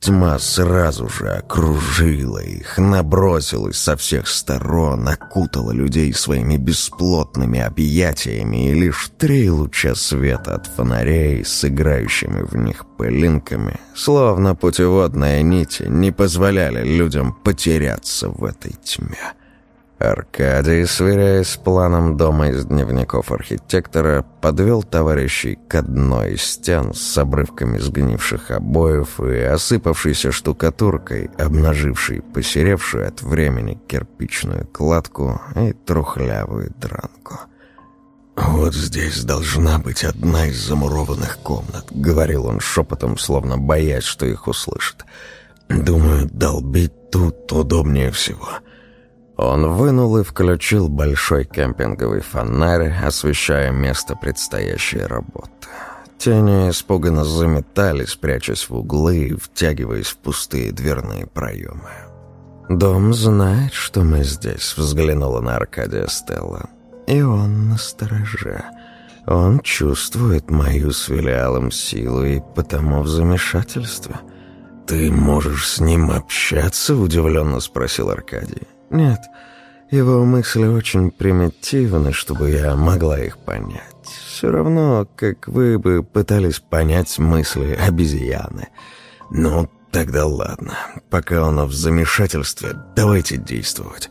Тьма сразу же окружила их, набросилась со всех сторон, окутала людей своими бесплотными объятиями, и лишь три луча света от фонарей с играющими в них пылинками, словно путеводная нити, не позволяли людям потеряться в этой тьме. Аркадий, сверяясь с планом дома из дневников архитектора, подвел товарищей к одной из стен с обрывками сгнивших обоев и осыпавшейся штукатуркой, обнажившей посеревшую от времени кирпичную кладку и трухлявую дранку. «Вот здесь должна быть одна из замурованных комнат», — говорил он шепотом, словно боясь, что их услышат. «Думаю, долбить тут удобнее всего». Он вынул и включил большой кемпинговый фонарь, освещая место предстоящей работы. Тени испуганно заметались, прячась в углы и втягиваясь в пустые дверные проемы. «Дом знает, что мы здесь», — взглянула на Аркадия Стелла. «И он настороже. Он чувствует мою с филиалом силу и потому в замешательстве». «Ты можешь с ним общаться?» — удивленно спросил Аркадий. Нет, его мысли очень примитивны, чтобы я могла их понять. Все равно, как вы бы пытались понять мысли обезьяны. Ну, тогда ладно. Пока он в замешательстве, давайте действовать.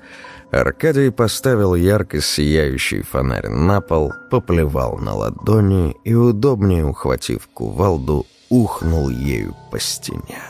Аркадий поставил ярко сияющий фонарь на пол, поплевал на ладони и, удобнее ухватив кувалду, ухнул ею по стене.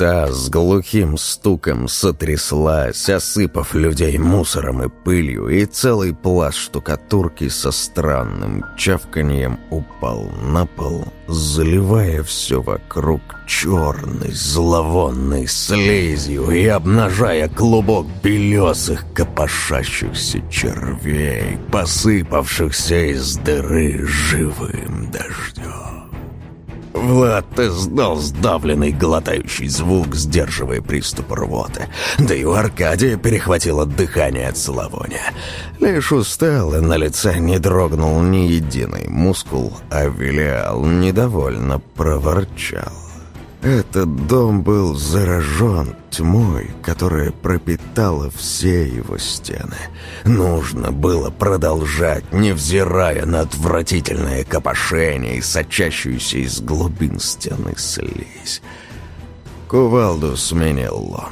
Та с глухим стуком сотряслась, осыпав людей мусором и пылью, и целый пласт штукатурки со странным чавканьем упал на пол, заливая все вокруг черной зловонной слизью и обнажая клубок белесых копошащихся червей, посыпавшихся из дыры живым дождем. Влад издал сдавленный глотающий звук, сдерживая приступ рвоты. Да и у Аркадия перехватило дыхание от зловония. Лишь устал, и на лице не дрогнул ни единый мускул, а Вилиал недовольно проворчал. Этот дом был заражен тьмой, которая пропитала все его стены. Нужно было продолжать, невзирая на отвратительное копошение и сочащуюся из глубин стены слизь. Кувалду сменил лом.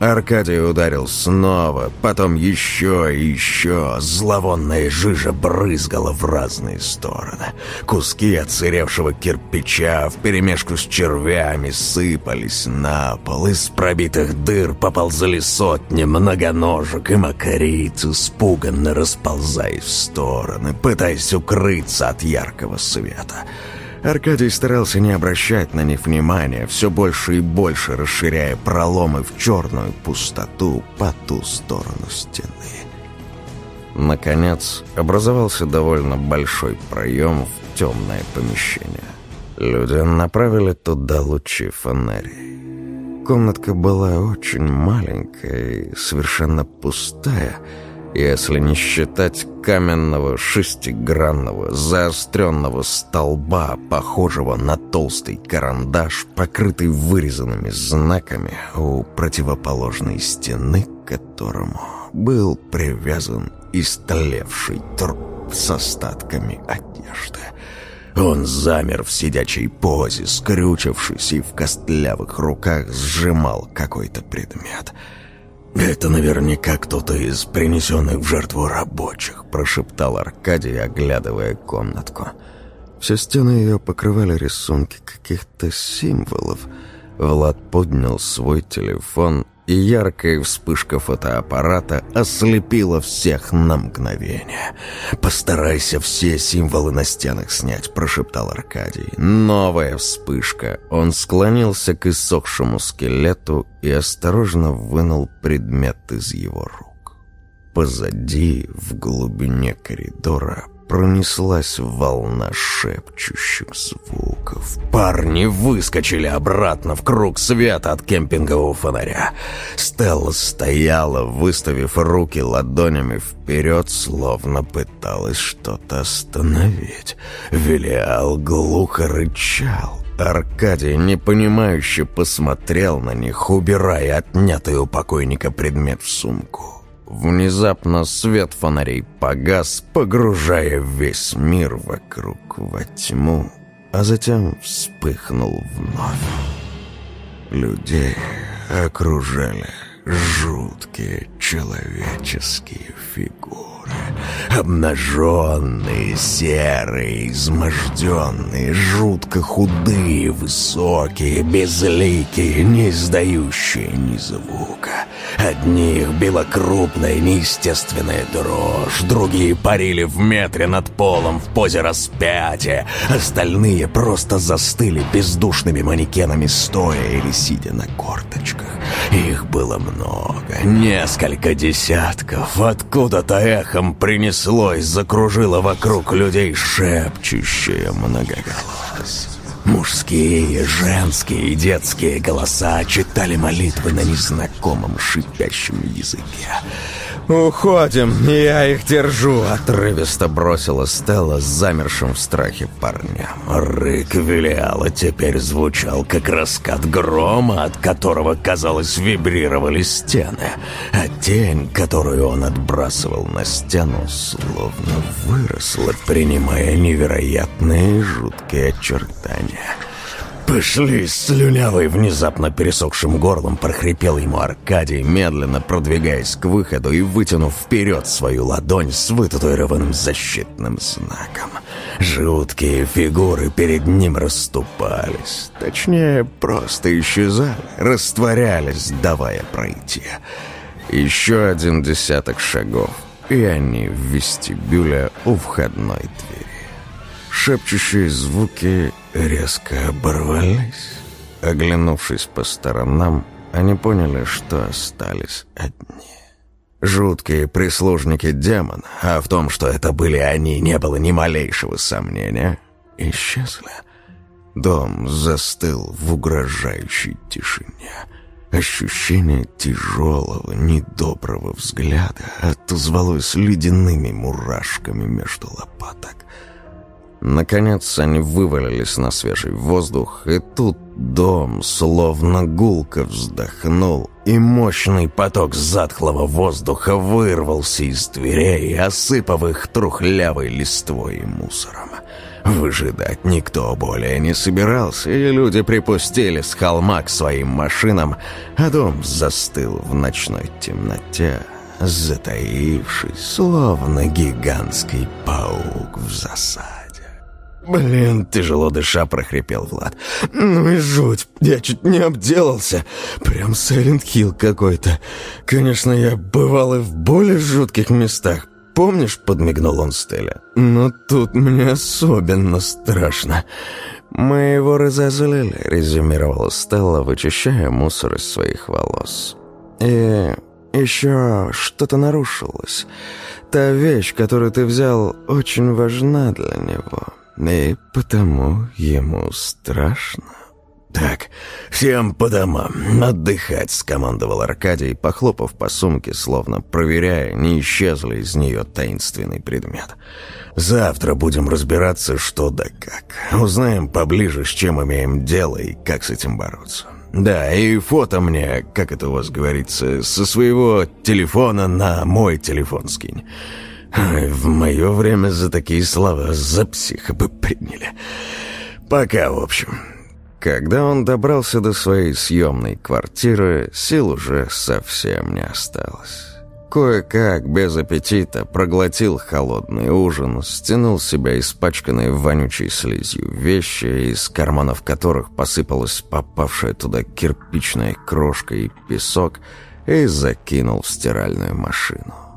Аркадий ударил снова, потом еще и еще. Зловонная жижа брызгала в разные стороны. Куски отсыревшего кирпича вперемешку с червями сыпались на пол. Из пробитых дыр поползали сотни многоножек, и макариц испуганно расползаясь в стороны, пытаясь укрыться от яркого света. Аркадий старался не обращать на них внимания, все больше и больше расширяя проломы в черную пустоту по ту сторону стены. Наконец, образовался довольно большой проем в темное помещение. Люди направили туда лучи фонарей. Комнатка была очень маленькая и совершенно пустая, если не считать каменного шестигранного заостренного столба, похожего на толстый карандаш, покрытый вырезанными знаками у противоположной стены, к которому был привязан истлевший труп с остатками одежды. Он замер в сидячей позе, скрючившись и в костлявых руках сжимал какой-то предмет — «Это наверняка кто-то из принесенных в жертву рабочих», – прошептал Аркадий, оглядывая комнатку. Все стены ее покрывали рисунки каких-то символов. Влад поднял свой телефон, и яркая вспышка фотоаппарата ослепила всех на мгновение. «Постарайся все символы на стенах снять», — прошептал Аркадий. Новая вспышка. Он склонился к иссохшему скелету и осторожно вынул предмет из его рук. Позади, в глубине коридора, пронеслась волна шепчущих звуков. Парни выскочили обратно в круг света от кемпингового фонаря. Стелла стояла, выставив руки ладонями вперед, словно пыталась что-то остановить. Велиал глухо рычал. Аркадий непонимающе посмотрел на них, убирая отнятый у покойника предмет в сумку. Внезапно свет фонарей погас, погружая весь мир вокруг во тьму, а затем вспыхнул вновь. Людей окружали жуткие человеческие фигуры. Обнаженные, серые, изможденные, жутко худые, высокие, безликие, не издающие ни звука. Одних била крупная, неестественная дрожь, другие парили в метре над полом в позе распятия, остальные просто застыли бездушными манекенами, стоя или сидя на корточках. Их было много, несколько десятков, откуда-то эхом принеслось, закружило вокруг людей шепчущее многоголосие. Мужские, женские и детские голоса читали молитвы на незнакомом шипящем языке. «Уходим, я их держу!» — отрывисто бросила Стелла с замершим в страхе парням. Рык Вилиала теперь звучал, как раскат грома, от которого, казалось, вибрировали стены, а тень, которую он отбрасывал на стену, словно выросла, принимая невероятные жуткие очертания — «Пошли, слюнявый!» Внезапно пересохшим горлом прохрипел ему Аркадий, медленно продвигаясь к выходу и вытянув вперед свою ладонь с вытатуированным защитным знаком. Жуткие фигуры перед ним расступались. Точнее, просто исчезали, растворялись, давая пройти. Еще один десяток шагов, и они в вестибюле у входной двери. Шепчущие звуки резко оборвались. Оглянувшись по сторонам, они поняли, что остались одни. Жуткие прислужники демона, а в том, что это были они, не было ни малейшего сомнения, исчезли. Дом застыл в угрожающей тишине. Ощущение тяжелого, недоброго взгляда отозвалось ледяными мурашками между лопаток. Наконец они вывалились на свежий воздух, и тут дом словно гулко вздохнул, и мощный поток затхлого воздуха вырвался из дверей, осыпав их трухлявой листвой и мусором. Выжидать никто более не собирался, и люди припустили с холма к своим машинам, а дом застыл в ночной темноте, затаившись, словно гигантский паук в засаде. «Блин, тяжело дыша», — прохрипел Влад. «Ну и жуть, я чуть не обделался. Прям Сайлент Хилл какой-то. Конечно, я бывал и в более жутких местах. Помнишь?» — подмигнул он Стелле. «Но тут мне особенно страшно». «Мы его разозлили», — резюмировала Стелла, вычищая мусор из своих волос. «И еще что-то нарушилось. Та вещь, которую ты взял, очень важна для него». И потому ему страшно. «Так, всем по домам, отдыхать», — скомандовал Аркадий, похлопав по сумке, словно проверяя, не исчез ли из нее таинственный предмет. «Завтра будем разбираться, что да как. Узнаем поближе, с чем имеем дело и как с этим бороться. Да, и фото мне, как это у вас говорится, со своего телефона на мой телефон скинь». В мое время за такие слова за психа бы приняли. Пока, в общем. Когда он добрался до своей съемной квартиры, сил уже совсем не осталось. Кое-как, без аппетита, проглотил холодный ужин, стянул себя испачканные вонючей слизью вещи, из карманов которых посыпалась попавшая туда кирпичная крошка и песок, и закинул в стиральную машину.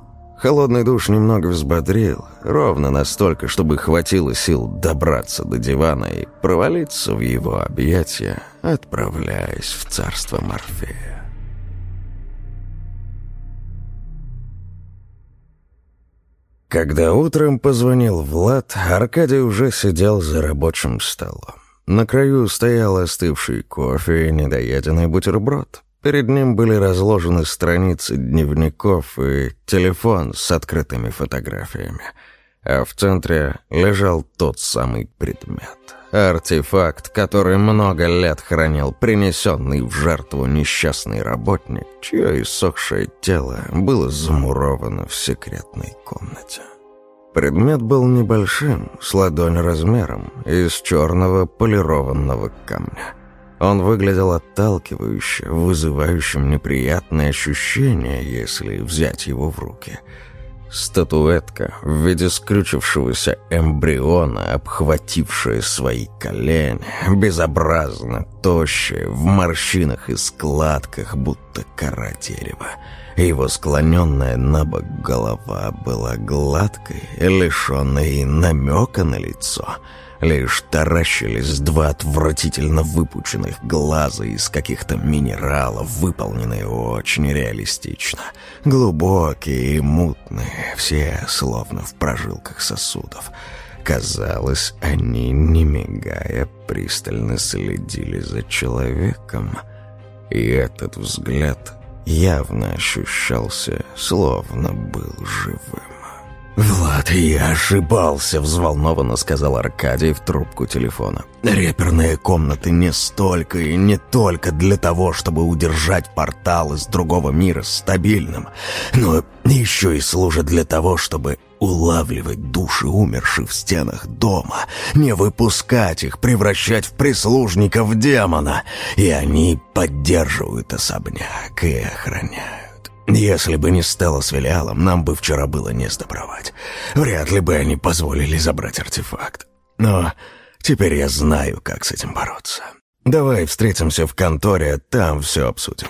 Холодный душ немного взбодрил, ровно настолько, чтобы хватило сил добраться до дивана и провалиться в его объятия, отправляясь в царство Морфея. Когда утром позвонил Влад, Аркадий уже сидел за рабочим столом. На краю стоял остывший кофе и недоеденный бутерброд. Перед ним были разложены страницы дневников и телефон с открытыми фотографиями. А в центре лежал тот самый предмет. Артефакт, который много лет хранил принесенный в жертву несчастный работник, чье иссохшее тело было замуровано в секретной комнате. Предмет был небольшим, с ладонь размером, из черного полированного камня. Он выглядел отталкивающе, вызывающим неприятные ощущения, если взять его в руки. Статуэтка в виде скрючившегося эмбриона, обхватившая свои колени, безобразно тощая, в морщинах и складках, будто кора дерева. Его склоненная на бок голова была гладкой, лишенной намека на лицо — Лишь таращились два отвратительно выпученных глаза из каких-то минералов, выполненные очень реалистично. Глубокие и мутные, все словно в прожилках сосудов. Казалось, они, не мигая, пристально следили за человеком. И этот взгляд явно ощущался, словно был живым. «Влад, я ошибался», — взволнованно сказал Аркадий в трубку телефона. «Реперные комнаты не столько и не только для того, чтобы удержать портал из другого мира стабильным, но еще и служат для того, чтобы улавливать души умерших в стенах дома, не выпускать их, превращать в прислужников демона, и они поддерживают особняк и охраняют. Если бы не Стелла с Велиалом, нам бы вчера было не сдобровать. Вряд ли бы они позволили забрать артефакт. Но теперь я знаю, как с этим бороться. Давай встретимся в конторе, там все обсудим».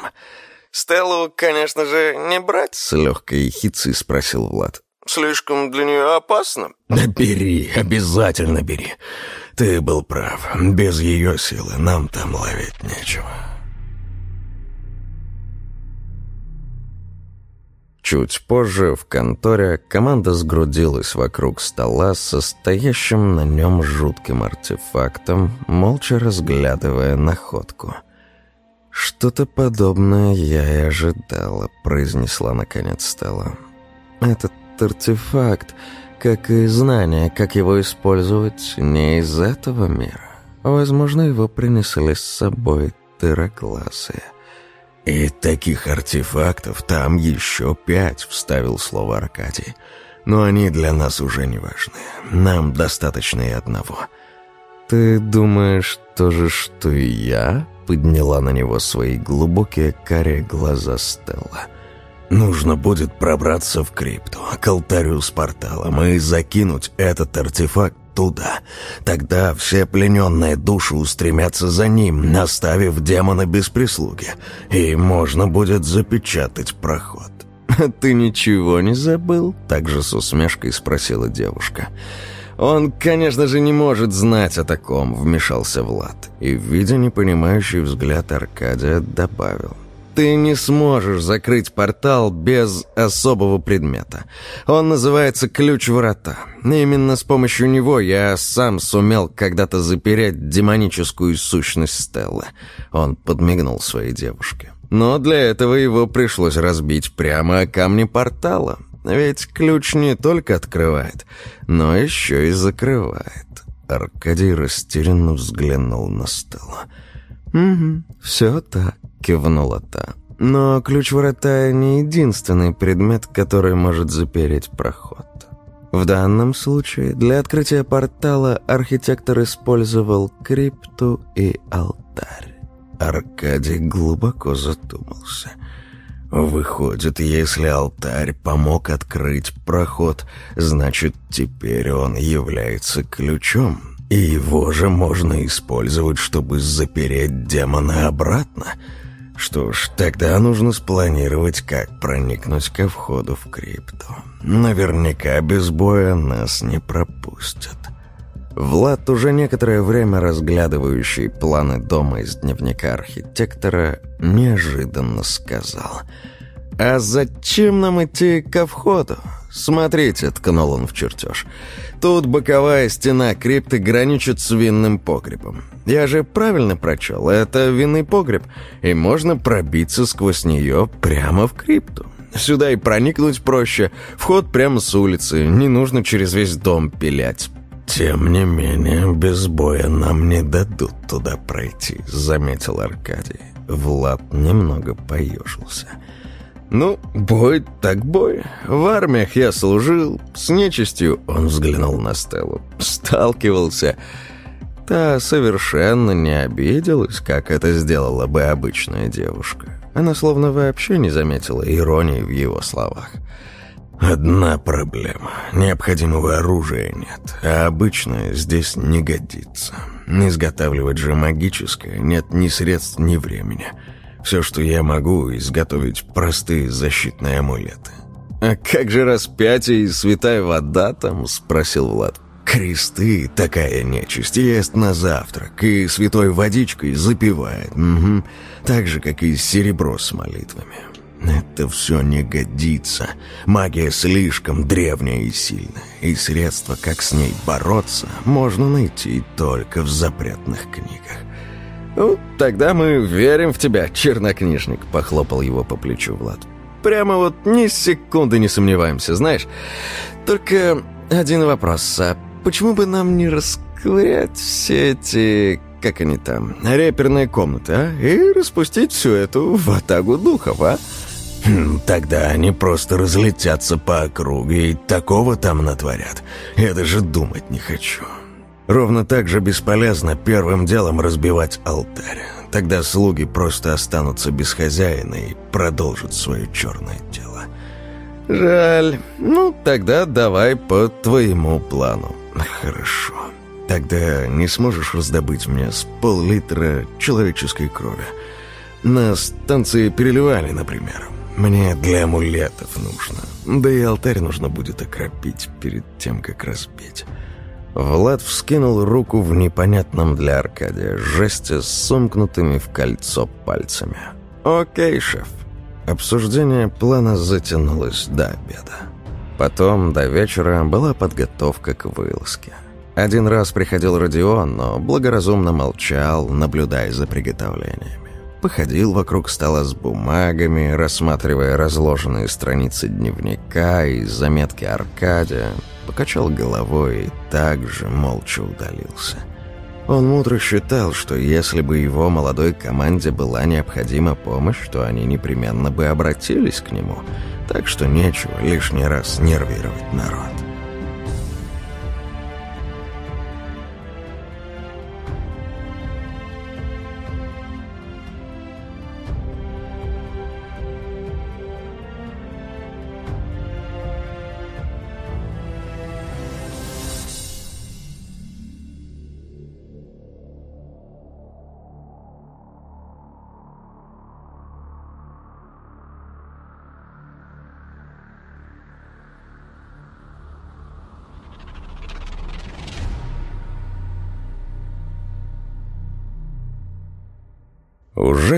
«Стеллу, конечно же, не брать?» — с легкой хицы спросил Влад. «Слишком для нее опасно». «Да бери, обязательно бери. Ты был прав. Без ее силы нам там ловить нечего». Чуть позже в конторе команда сгрудилась вокруг стола со стоящим на нем жутким артефактом, молча разглядывая находку. «Что-то подобное я и ожидала», — произнесла наконец Стелла. «Этот артефакт, как и знание, как его использовать, не из этого мира. Возможно, его принесли с собой тыроглазые». «И таких артефактов там еще пять», — вставил слово Аркадий. «Но они для нас уже не важны. Нам достаточно и одного». «Ты думаешь то же, что и я?» — подняла на него свои глубокие карие глаза Стелла. «Нужно будет пробраться в крипту, к алтарю с порталом и закинуть этот артефакт туда. Тогда все плененные души устремятся за ним, оставив демона без прислуги, и можно будет запечатать проход. «Ты ничего не забыл?» — также с усмешкой спросила девушка. «Он, конечно же, не может знать о таком», — вмешался Влад. И, видя непонимающий взгляд Аркадия, добавил. Ты не сможешь закрыть портал без особого предмета. Он называется ключ-врата. Именно с помощью него я сам сумел когда-то запереть демоническую сущность Стеллы. Он подмигнул своей девушке. Но для этого его пришлось разбить прямо о камне портала. Ведь ключ не только открывает, но еще и закрывает. Аркадий растерянно взглянул на Стеллу. «Угу, все так», — кивнула та. «Но ключ врата не единственный предмет, который может запереть проход. В данном случае для открытия портала архитектор использовал крипту и алтарь». Аркадий глубоко задумался. «Выходит, если алтарь помог открыть проход, значит, теперь он является ключом». И его же можно использовать, чтобы запереть демона обратно. Что ж, тогда нужно спланировать, как проникнуть ко входу в крипту. Наверняка без боя нас не пропустят. Влад, уже некоторое время разглядывающий планы дома из дневника архитектора, неожиданно сказал «А зачем нам идти ко входу? Смотрите», — ткнул он в чертеж, Тут боковая стена крипты граничит с винным погребом. Я же правильно прочел, это винный погреб, и можно пробиться сквозь нее прямо в крипту. Сюда и проникнуть проще, вход прямо с улицы, не нужно через весь дом пилять. «Тем не менее, без боя нам не дадут туда пройти», — заметил Аркадий. Влад немного поежился. «Ну, бой так бой. В армиях я служил, с нечистью...» Он взглянул на Стеллу. «Сталкивался...» Та совершенно не обиделась, как это сделала бы обычная девушка. Она словно вообще не заметила иронии в его словах. «Одна проблема. Необходимого оружия нет, а обычное здесь не годится. Изготавливать же магическое нет ни средств, ни времени». Все, что я могу, изготовить простые защитные амулеты. «А как же распятие и святая вода там?» — спросил Влад. «Кресты такая нечисть ест на завтрак и святой водичкой запивает. Угу. Так же, как и серебро с молитвами. Это все не годится. Магия слишком древняя и сильная, и средства, как с ней бороться, можно найти только в запретных книгах. «Ну, тогда мы верим в тебя, чернокнижник», — похлопал его по плечу Влад. «Прямо вот ни секунды не сомневаемся, знаешь. Только один вопрос, а почему бы нам не расковырять все эти, как они там, реперные комнаты, а? И распустить всю эту ватагу духов, а?» хм, «Тогда они просто разлетятся по округе и такого там натворят. Я даже думать не хочу». Ровно так же бесполезно первым делом разбивать алтарь. Тогда слуги просто останутся без хозяина и продолжат свое черное дело. Жаль. Ну, тогда давай по твоему плану. Хорошо. Тогда не сможешь раздобыть мне с пол-литра человеческой крови. На станции переливали, например. Мне для амулетов нужно. Да и алтарь нужно будет окропить перед тем, как разбить. Влад вскинул руку в непонятном для Аркадия жесте с сомкнутыми в кольцо пальцами. «Окей, шеф». Обсуждение плана затянулось до обеда. Потом, до вечера, была подготовка к вылазке. Один раз приходил Родион, но благоразумно молчал, наблюдая за приготовлениями. Походил вокруг стола с бумагами, рассматривая разложенные страницы дневника и заметки Аркадия, покачал головой и также молча удалился. Он мудро считал, что если бы его молодой команде была необходима помощь, то они непременно бы обратились к нему, так что нечего лишний раз нервировать народ.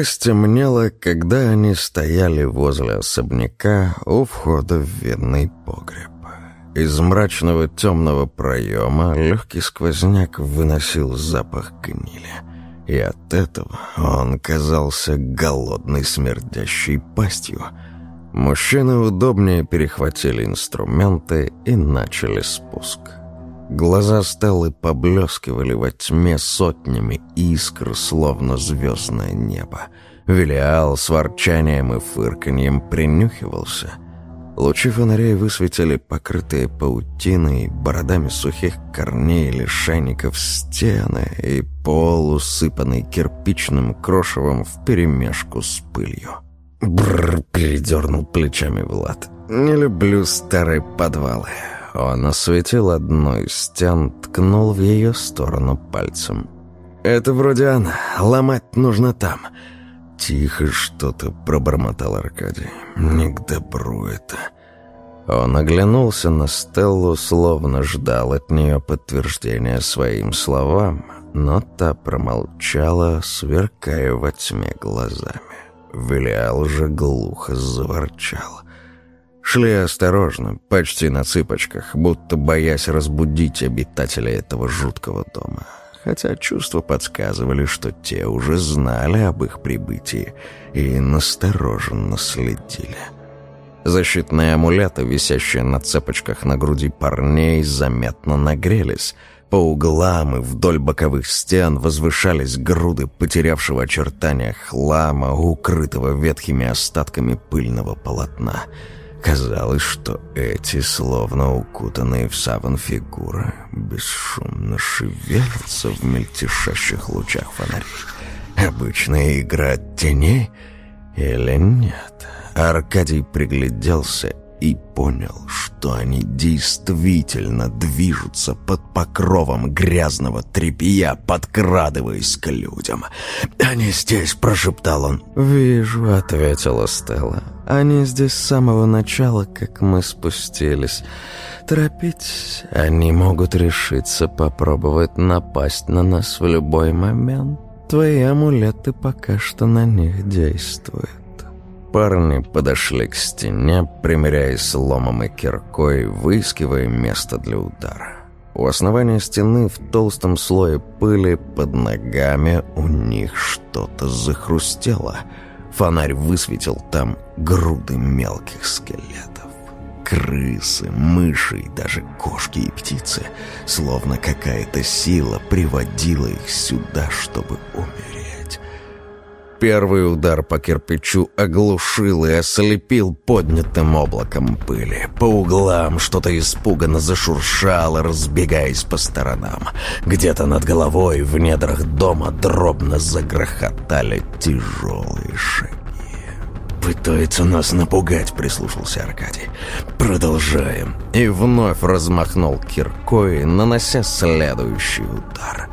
Уже стемнело, когда они стояли возле особняка у входа в винный погреб. Из мрачного темного проема легкий сквозняк выносил запах гнили. И от этого он казался голодной смердящей пастью. Мужчины удобнее перехватили инструменты и начали спуск. Глаза Стеллы поблескивали во тьме сотнями искр, словно звездное небо. Велиал с ворчанием и фырканьем принюхивался. Лучи фонарей высветили покрытые паутиной, бородами сухих корней или шайников стены и пол, усыпанный кирпичным крошевом вперемешку с пылью. Бррр, передернул плечами Влад. «Не люблю старые подвалы». Он осветил одну из стен, ткнул в ее сторону пальцем. «Это вроде она. Ломать нужно там». «Тихо что-то», — пробормотал Аркадий. «Не к добру это». Он оглянулся на Стеллу, словно ждал от нее подтверждения своим словам, но та промолчала, сверкая во тьме глазами. Вилиал же глухо заворчал. Шли осторожно, почти на цыпочках, будто боясь разбудить обитателей этого жуткого дома. Хотя чувства подсказывали, что те уже знали об их прибытии и настороженно следили. Защитные амулеты, висящие на цепочках на груди парней, заметно нагрелись. По углам и вдоль боковых стен возвышались груды потерявшего очертания хлама, укрытого ветхими остатками пыльного полотна — Казалось, что эти, словно укутанные в саван фигуры, бесшумно шевелятся в мельтешащих лучах фонарей. Обычная игра теней или нет? Аркадий пригляделся и понял, что они действительно движутся под покровом грязного тряпья, подкрадываясь к людям. «Они здесь», — прошептал он. «Вижу», — ответила Стелла. «Они здесь с самого начала, как мы спустились. Торопитесь, они могут решиться попробовать напасть на нас в любой момент. Твои амулеты пока что на них действуют». Парни подошли к стене, примеряясь ломом и киркой, выискивая место для удара. У основания стены в толстом слое пыли под ногами у них что-то захрустело. Фонарь высветил там груды мелких скелетов. Крысы, мыши и даже кошки и птицы. Словно какая-то сила приводила их сюда, чтобы умереть. Первый удар по кирпичу оглушил и ослепил поднятым облаком пыли. По углам что-то испуганно зашуршало, разбегаясь по сторонам. Где-то над головой в недрах дома дробно загрохотали тяжелые шаги. «Пытается нас напугать», — прислушался Аркадий. «Продолжаем». И вновь размахнул киркой, нанося следующий удар.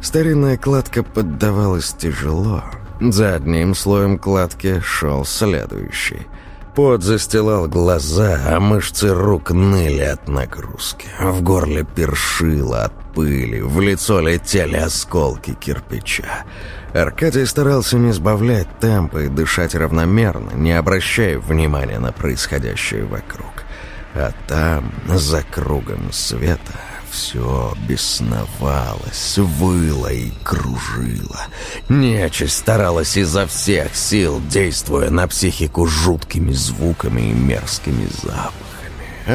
Старинная кладка поддавалась тяжело. За одним слоем кладки шел следующий. Пот застилал глаза, а мышцы рук ныли от нагрузки. В горле першило от пыли, в лицо летели осколки кирпича. Аркадий старался не сбавлять темпа и дышать равномерно, не обращая внимания на происходящее вокруг. А там, за кругом света, все бесновалось, выло и кружило. Нечисть старалась изо всех сил, действуя на психику жуткими звуками и мерзкими запахами.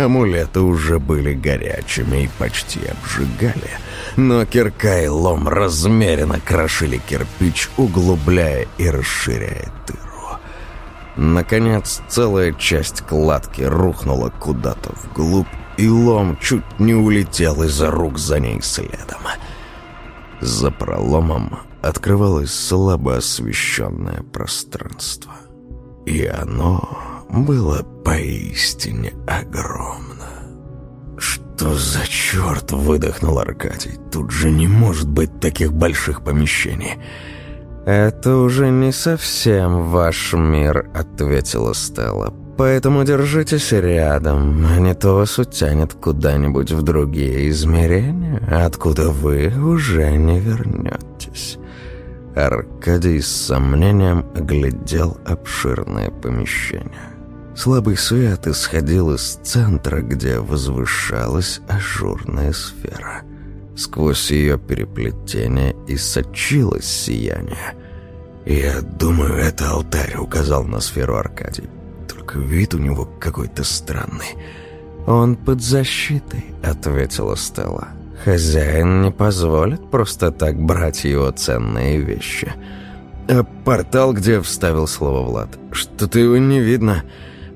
Амулеты уже были горячими и почти обжигали — но кирка и лом размеренно крошили кирпич, углубляя и расширяя дыру. Наконец, целая часть кладки рухнула куда-то вглубь, и лом чуть не улетел из-за рук за ней следом. За проломом открывалось слабо освещенное пространство. И оно было поистине огромным. «Что за черт?» — выдохнул Аркадий. «Тут же не может быть таких больших помещений». «Это уже не совсем ваш мир», — ответила Стелла. «Поэтому держитесь рядом, а не то вас утянет куда-нибудь в другие измерения, откуда вы уже не вернетесь». Аркадий с сомнением оглядел обширное помещение. Слабый свет исходил из центра, где возвышалась ажурная сфера. Сквозь ее переплетение и сочилось сияние. «Я думаю, это алтарь», — указал на сферу Аркадий. «Только вид у него какой-то странный». «Он под защитой», — ответила Стелла. «Хозяин не позволит просто так брать его ценные вещи». «А портал где?» — вставил слово Влад. «Что-то его не видно».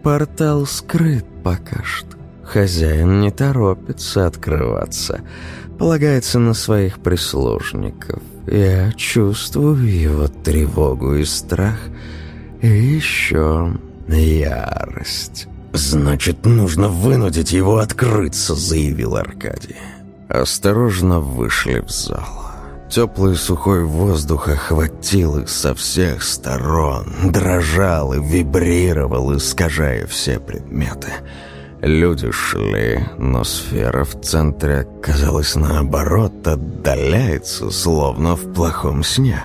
Портал скрыт пока что. Хозяин не торопится открываться. Полагается на своих прислужников. Я чувствую его тревогу и страх. И еще ярость. «Значит, нужно вынудить его открыться», — заявил Аркадий. Осторожно вышли в зал. Теплый сухой воздух охватил их со всех сторон, дрожал и вибрировал, искажая все предметы. Люди шли, но сфера в центре, казалось, наоборот, отдаляется, словно в плохом сне.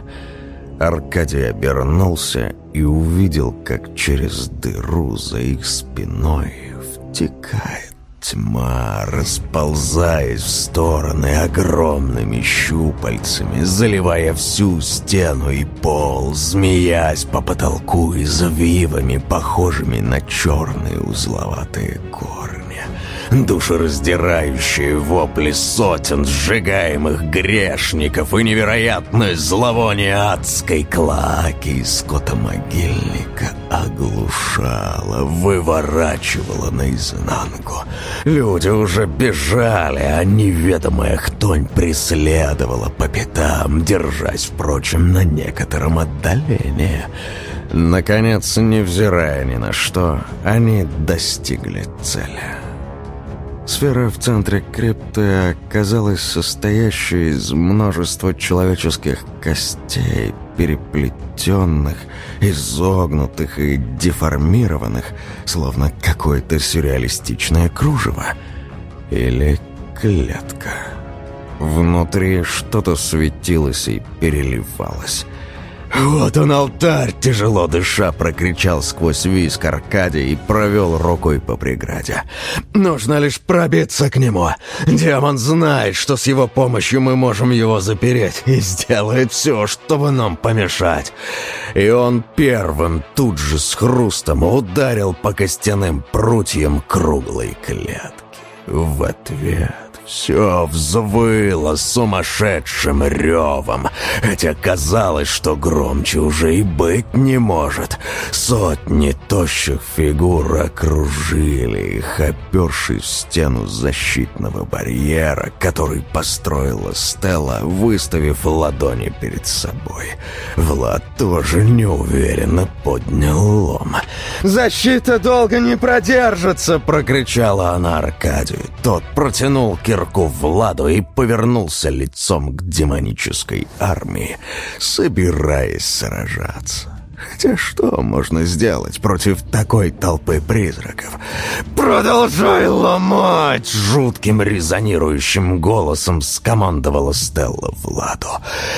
Аркадий обернулся и увидел, как через дыру за их спиной втекает Тьма, расползаясь в стороны огромными щупальцами, заливая всю стену и пол, змеясь по потолку и завивами, похожими на черные узловатые корни душераздирающие вопли сотен сжигаемых грешников и невероятное зловоние адской клаки из скотомогильника оглушало, выворачивало наизнанку. Люди уже бежали, а неведомая хтонь преследовала по пятам, держась, впрочем, на некотором отдалении. Наконец, невзирая ни на что, они достигли цели. Сфера в центре крипты оказалась состоящей из множества человеческих костей, переплетенных, изогнутых и деформированных, словно какое-то сюрреалистичное кружево. Или клетка. Внутри что-то светилось и переливалось. «Вот он, алтарь!» — тяжело дыша прокричал сквозь виск Аркадий и провел рукой по преграде. «Нужно лишь пробиться к нему. Демон знает, что с его помощью мы можем его запереть и сделает все, чтобы нам помешать». И он первым тут же с хрустом ударил по костяным прутьям круглой клетки. В ответ Все взвыло сумасшедшим ревом, хотя казалось, что громче уже и быть не может. Сотни тощих фигур окружили их, опершись в стену защитного барьера, который построила Стелла, выставив ладони перед собой. Влад тоже неуверенно поднял лом. «Защита долго не продержится!» — прокричала она Аркадию. Тот протянул кирку Владу и повернулся лицом к демонической армии, собираясь сражаться. Хотя что можно сделать против такой толпы призраков? «Продолжай ломать!» Жутким резонирующим голосом скомандовала Стелла Владу.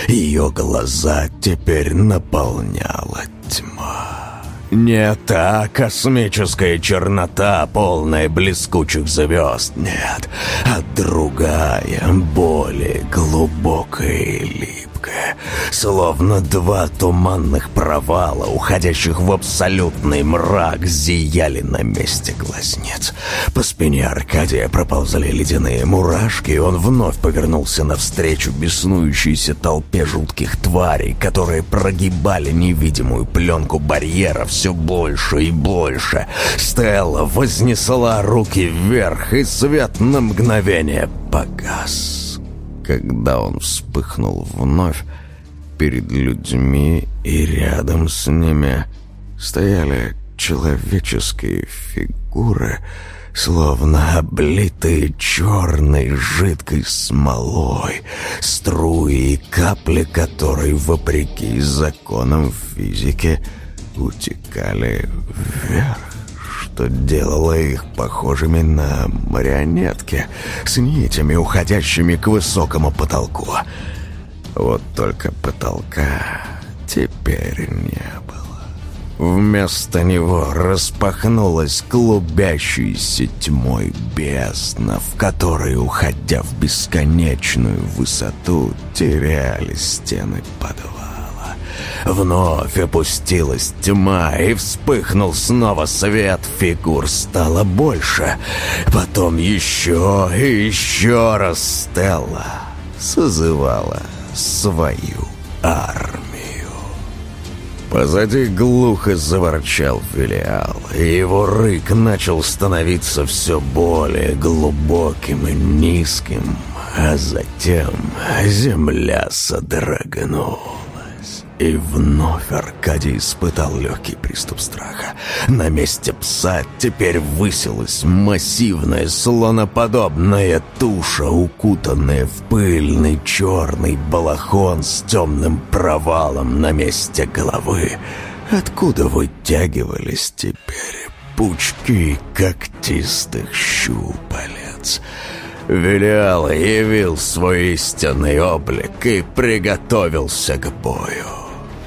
Ее глаза теперь наполняла тьма. Не та космическая чернота, полная блескучих звезд, нет, а другая, более глубокая и липкая, словно два туманных провала, уходящих в абсолютный мрак, зияли на месте глазниц. По спине Аркадия проползали ледяные мурашки, и он вновь повернулся навстречу беснующейся толпе жутких тварей, которые прогибали невидимую пленку барьера все больше и больше. Стелла вознесла руки вверх, и свет на мгновение погас. Когда он вспыхнул вновь, перед людьми и рядом с ними стояли человеческие фигуры, словно облитые черной жидкой смолой, струи и капли которой, вопреки законам физики, утекали вверх, что делало их похожими на марионетки с нитями, уходящими к высокому потолку. Вот только потолка теперь не было. Вместо него распахнулась клубящаяся тьмой бездна, в которой, уходя в бесконечную высоту, терялись стены подвала. Вновь опустилась тьма, и вспыхнул снова свет. Фигур стало больше. Потом еще и еще раз Стелла созывала свою армию. Позади глухо заворчал филиал, и его рык начал становиться все более глубоким и низким, а затем земля содрогнула. И вновь Аркадий испытал легкий приступ страха. На месте пса теперь высилась массивная слоноподобная туша, укутанная в пыльный черный балахон с темным провалом на месте головы, откуда вытягивались теперь пучки когтистых щупалец — Велиал явил свой истинный облик и приготовился к бою.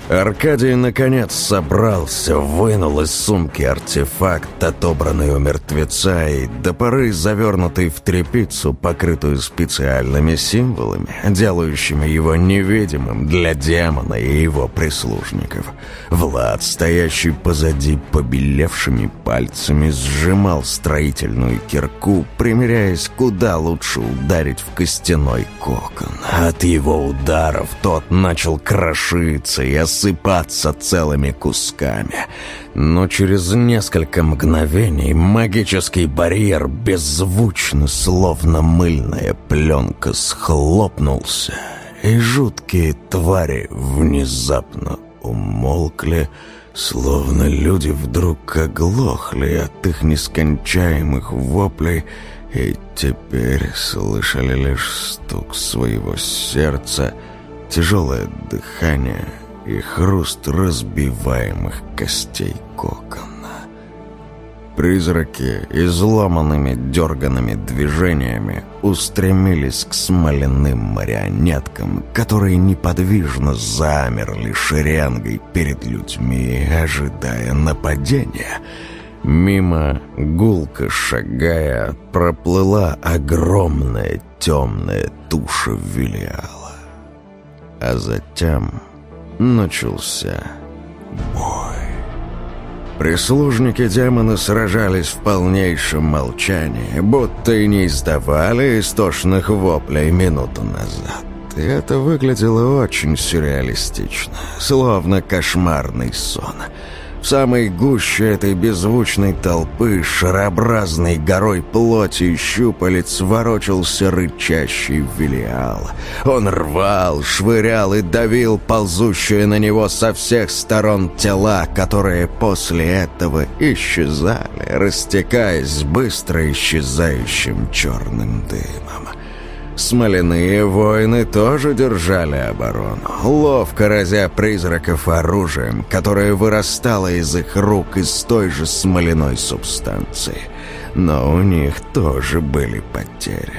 Аркадий, наконец, собрался, вынул из сумки артефакт, отобранный у мертвеца, и до поры завернутый в тряпицу, покрытую специальными символами, делающими его невидимым для демона и его прислужников. Влад, стоящий позади побелевшими пальцами, сжимал строительную кирку, примеряясь, куда лучше ударить в костяной кокон. От его ударов тот начал крошиться и осыпаться рассыпаться целыми кусками. Но через несколько мгновений магический барьер беззвучно, словно мыльная пленка, схлопнулся, и жуткие твари внезапно умолкли, словно люди вдруг оглохли от их нескончаемых воплей и теперь слышали лишь стук своего сердца, тяжелое дыхание — и хруст разбиваемых костей кокона. Призраки изломанными дерганными движениями устремились к смоляным марионеткам, которые неподвижно замерли шеренгой перед людьми, ожидая нападения. Мимо, гулко шагая, проплыла огромная темная туша Вилиала. А затем начался бой. Прислужники демона сражались в полнейшем молчании, будто и не издавали истошных воплей минуту назад. И это выглядело очень сюрреалистично, словно кошмарный сон — самой гуще этой беззвучной толпы шарообразной горой плоти и щупалец ворочался рычащий Велиал. Он рвал, швырял и давил ползущие на него со всех сторон тела, которые после этого исчезали, растекаясь быстро исчезающим черным дымом. Смоляные воины тоже держали оборону, ловко разя призраков оружием, которое вырастало из их рук из той же смоляной субстанции. Но у них тоже были потери.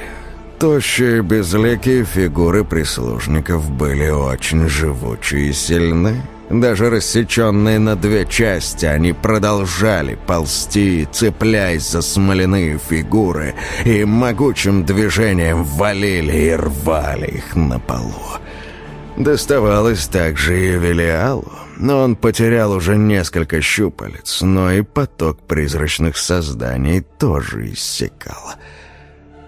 Тощие безликие фигуры прислужников были очень живучие и сильны. Даже рассеченные на две части, они продолжали ползти, цепляясь за смоляные фигуры, и могучим движением валили и рвали их на полу. Доставалось также и Велиалу, но он потерял уже несколько щупалец, но и поток призрачных созданий тоже иссякал.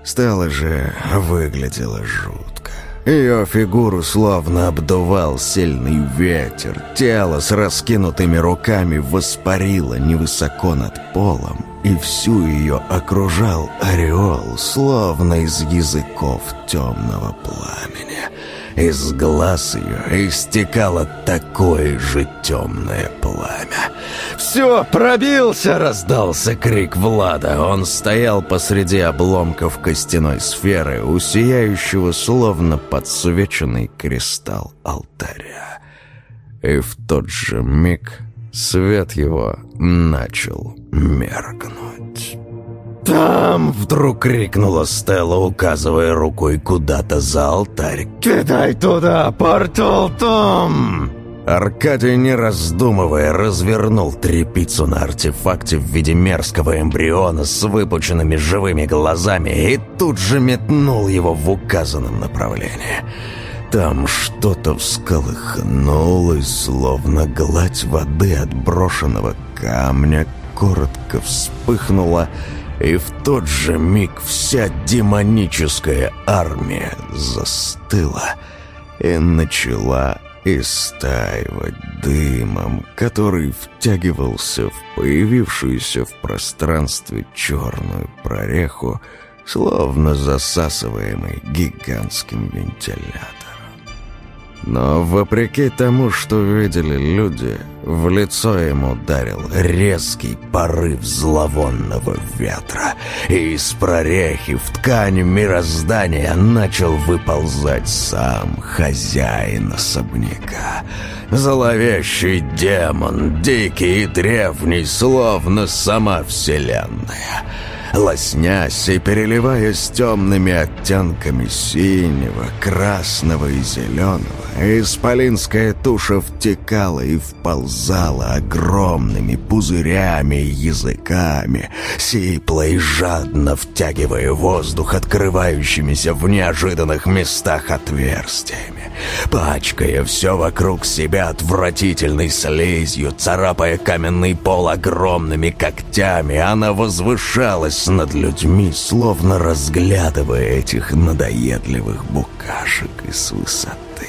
Стало же выглядело жутко. Ее фигуру словно обдувал сильный ветер. Тело с раскинутыми руками воспарило невысоко над полом, и всю ее окружал ореол, словно из языков темного пламени. Из глаз ее истекало такое же темное пламя. «Все, пробился!» — раздался крик Влада. Он стоял посреди обломков костяной сферы, усияющего словно подсвеченный кристалл алтаря. И в тот же миг свет его начал меркнуть. «Там!» — вдруг крикнула Стелла, указывая рукой куда-то за алтарь. «Кидай туда! Портал там!» Аркадий, не раздумывая, развернул трепицу на артефакте в виде мерзкого эмбриона с выпученными живыми глазами и тут же метнул его в указанном направлении. Там что-то всколыхнулось, словно гладь воды от брошенного камня, коротко вспыхнула — в тот же миг вся демоническая армия застыла и начала истаивать дымом, который втягивался в появившуюся в пространстве черную прореху, словно засасываемый гигантским вентилятором. Но вопреки тому, что видели люди, в лицо ему ударил резкий порыв зловонного ветра, и из прорехи в ткань мироздания начал выползать сам хозяин особняка. Зловещий демон, дикий и древний, словно сама вселенная — лоснясь и переливаясь темными оттенками синего, красного и зеленого, исполинская туша втекала и вползала огромными пузырями и языками, сипло и жадно втягивая воздух открывающимися в неожиданных местах отверстиями пачкая все вокруг себя отвратительной слизью, царапая каменный пол огромными когтями, она возвышалась над людьми, словно разглядывая этих надоедливых букашек из высоты.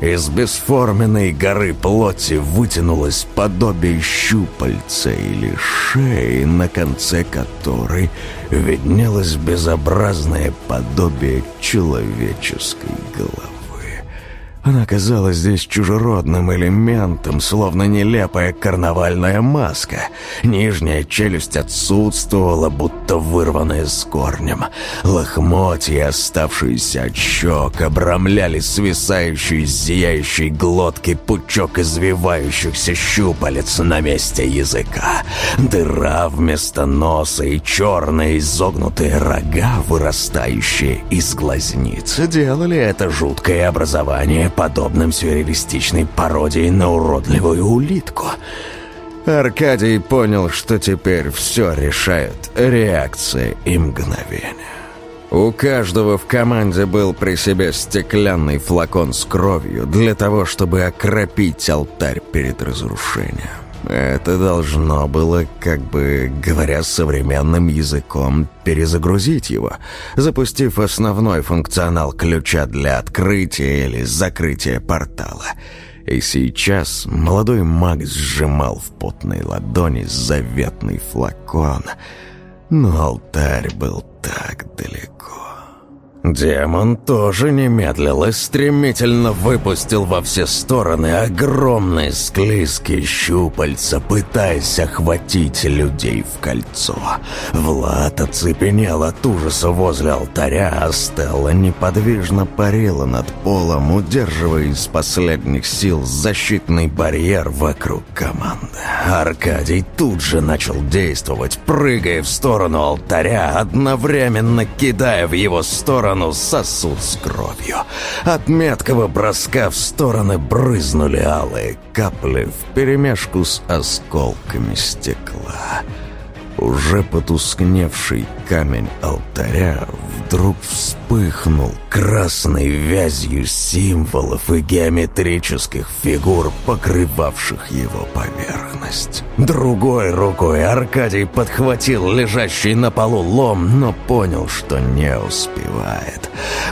Из бесформенной горы плоти вытянулось подобие щупальца или шеи, на конце которой виднелось безобразное подобие человеческой головы. Она казалась здесь чужеродным элементом, словно нелепая карнавальная маска. Нижняя челюсть отсутствовала, будто вырванная с корнем. Лохмотья, оставшиеся от щек, обрамляли свисающий из зияющей глотки пучок извивающихся щупалец на месте языка. Дыра вместо носа и черные изогнутые рога, вырастающие из глазниц, делали это жуткое образование подобным сюрреалистичной пародией на уродливую улитку. Аркадий понял, что теперь все решают реакции и мгновения. У каждого в команде был при себе стеклянный флакон с кровью для того, чтобы окропить алтарь перед разрушением. Это должно было, как бы говоря современным языком, перезагрузить его, запустив основной функционал ключа для открытия или закрытия портала. И сейчас молодой маг сжимал в потной ладони заветный флакон. Но алтарь был так далеко. Демон тоже не и стремительно выпустил во все стороны огромные склизкие щупальца, пытаясь охватить людей в кольцо. Влад оцепенел от ужаса возле алтаря, а Стелла неподвижно парила над полом, удерживая из последних сил защитный барьер вокруг команды. Аркадий тут же начал действовать, прыгая в сторону алтаря, одновременно кидая в его сторону сторону сосуд с кровью. От меткого броска в стороны брызнули алые капли вперемешку с осколками стекла. Уже потускневший камень алтаря вдруг вспыхнул красной вязью символов и геометрических фигур, покрывавших его поверхность. Другой рукой Аркадий подхватил лежащий на полу лом, но понял, что не успевает.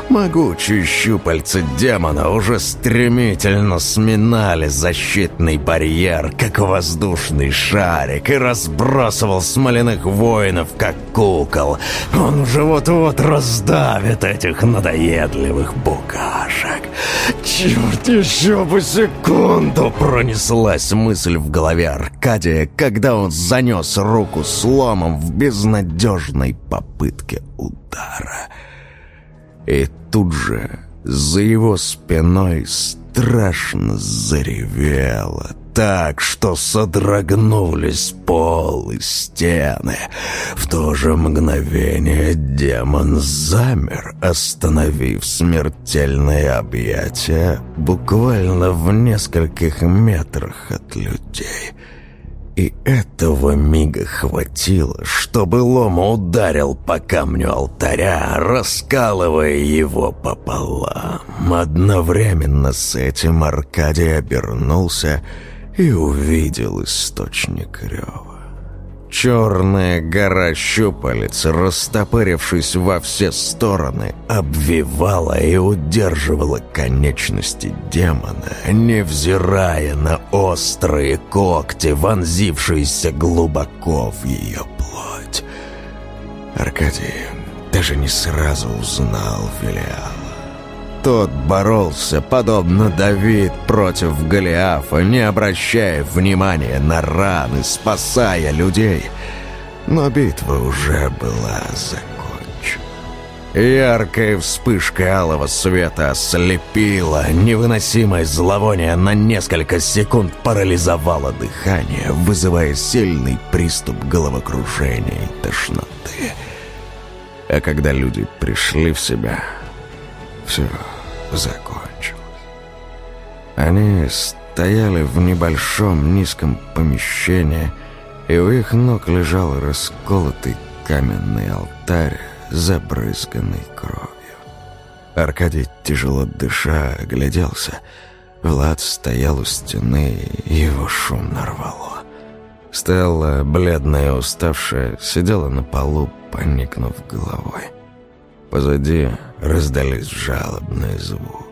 Могучие щупальца демона уже стремительно сминали защитный барьер, как воздушный шарик, и разбрасывал смоляных воинов, как кукол. Он уже вот-вот раздавит этих надоедливых букашек. Черт, еще бы секунду пронеслась мысль в голове Аркадия, когда он занес руку сломом в безнадежной попытке удара. И тут же за его спиной страшно заревело так, что содрогнулись пол и стены. В то же мгновение демон замер, остановив смертельное объятие буквально в нескольких метрах от людей. И этого мига хватило, чтобы Лома ударил по камню алтаря, раскалывая его пополам. Одновременно с этим Аркадий обернулся и увидел источник рева. Черная гора щупалец, растопырившись во все стороны, обвивала и удерживала конечности демона, невзирая на острые когти, вонзившиеся глубоко в ее плоть. Аркадий даже не сразу узнал Велиала. Тот боролся, подобно Давид против Голиафа, не обращая внимания на раны, спасая людей. Но битва уже была закончена. Яркая вспышка алого света ослепила, невыносимое зловоние на несколько секунд парализовало дыхание, вызывая сильный приступ головокружения и тошноты. А когда люди пришли в себя все закончилось. Они стояли в небольшом низком помещении, и у их ног лежал расколотый каменный алтарь, забрызганный кровью. Аркадий, тяжело дыша, огляделся. Влад стоял у стены, и его шумно рвало. Стелла, бледная и уставшая, сидела на полу, поникнув головой. Позади раздались жалобные звуки.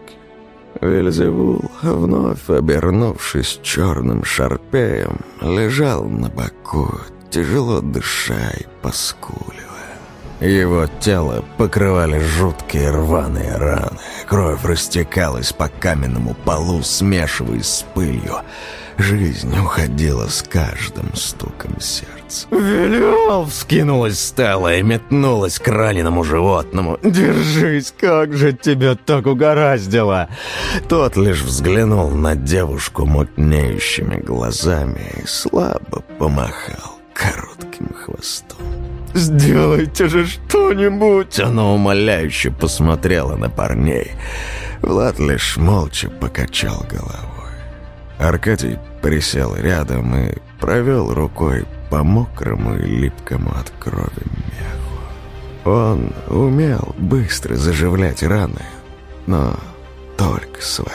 Вельзевул, вновь обернувшись черным шарпеем, лежал на боку, тяжело дыша и поскуливая. Его тело покрывали жуткие рваные раны. Кровь растекалась по каменному полу, смешиваясь с пылью. Жизнь уходила с каждым стуком сердца. «Велел!» — вскинулась стала и метнулась к раненому животному. «Держись, как же тебя так угораздило!» Тот лишь взглянул на девушку мутнеющими глазами и слабо помахал коротким хвостом. «Сделайте же что-нибудь!» Она умоляюще посмотрела на парней. Влад лишь молча покачал головой. Аркадий присел рядом и провел рукой по мокрому и липкому от крови меху. Он умел быстро заживлять раны, но только свои.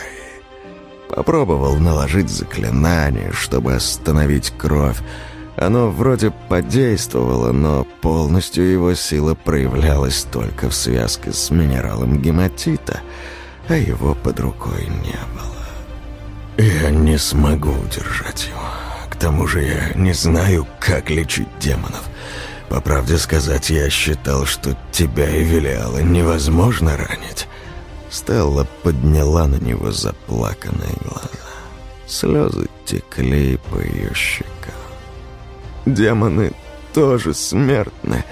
Попробовал наложить заклинание, чтобы остановить кровь. Оно вроде подействовало, но полностью его сила проявлялась только в связке с минералом гематита, а его под рукой не было. Я не смогу удержать его. К тому же я не знаю, как лечить демонов. По правде сказать, я считал, что тебя и Велиала невозможно ранить. Стелла подняла на него заплаканные глаза. Слезы текли по ее щекам. Демоны тоже смертны.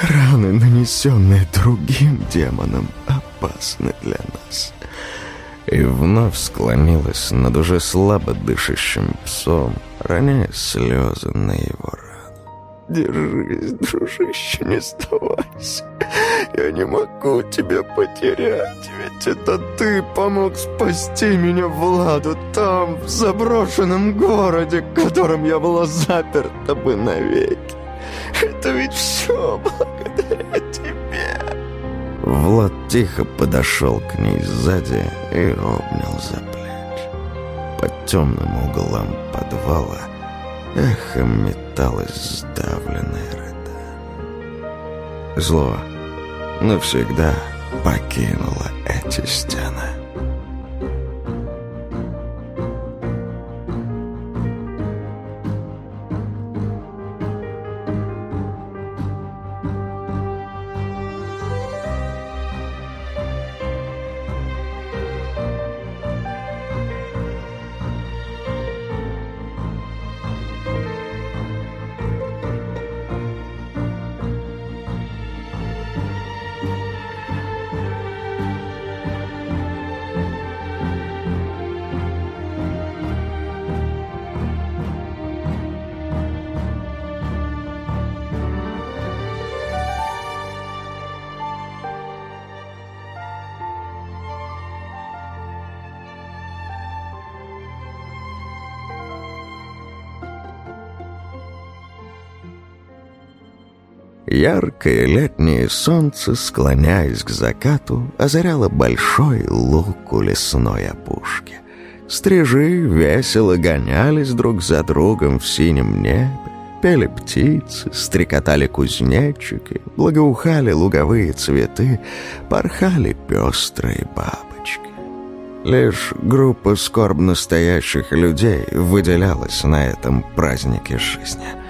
Раны, нанесенные другим демонам, опасны для нас. И вновь склонилась над уже слабо дышащим псом, роняя слезы на его раны. Держись, дружище, не сдавайся. Я не могу тебя потерять, ведь это ты помог спасти меня Владу там, в заброшенном городе, в котором я была заперта бы навеки. Это ведь все благодаря тебе. Влад тихо подошел к ней сзади и обнял за плечи. Под темным углом подвала эхом металось сдавленное рыдание. Зло навсегда покинуло эти стены. Яркое летнее солнце, склоняясь к закату, озаряло большой луг у лесной опушки. Стрижи весело гонялись друг за другом в синем небе, пели птицы, стрекотали кузнечики, благоухали луговые цветы, порхали пестрые бабочки. Лишь группа скорбно стоящих людей выделялась на этом празднике жизни —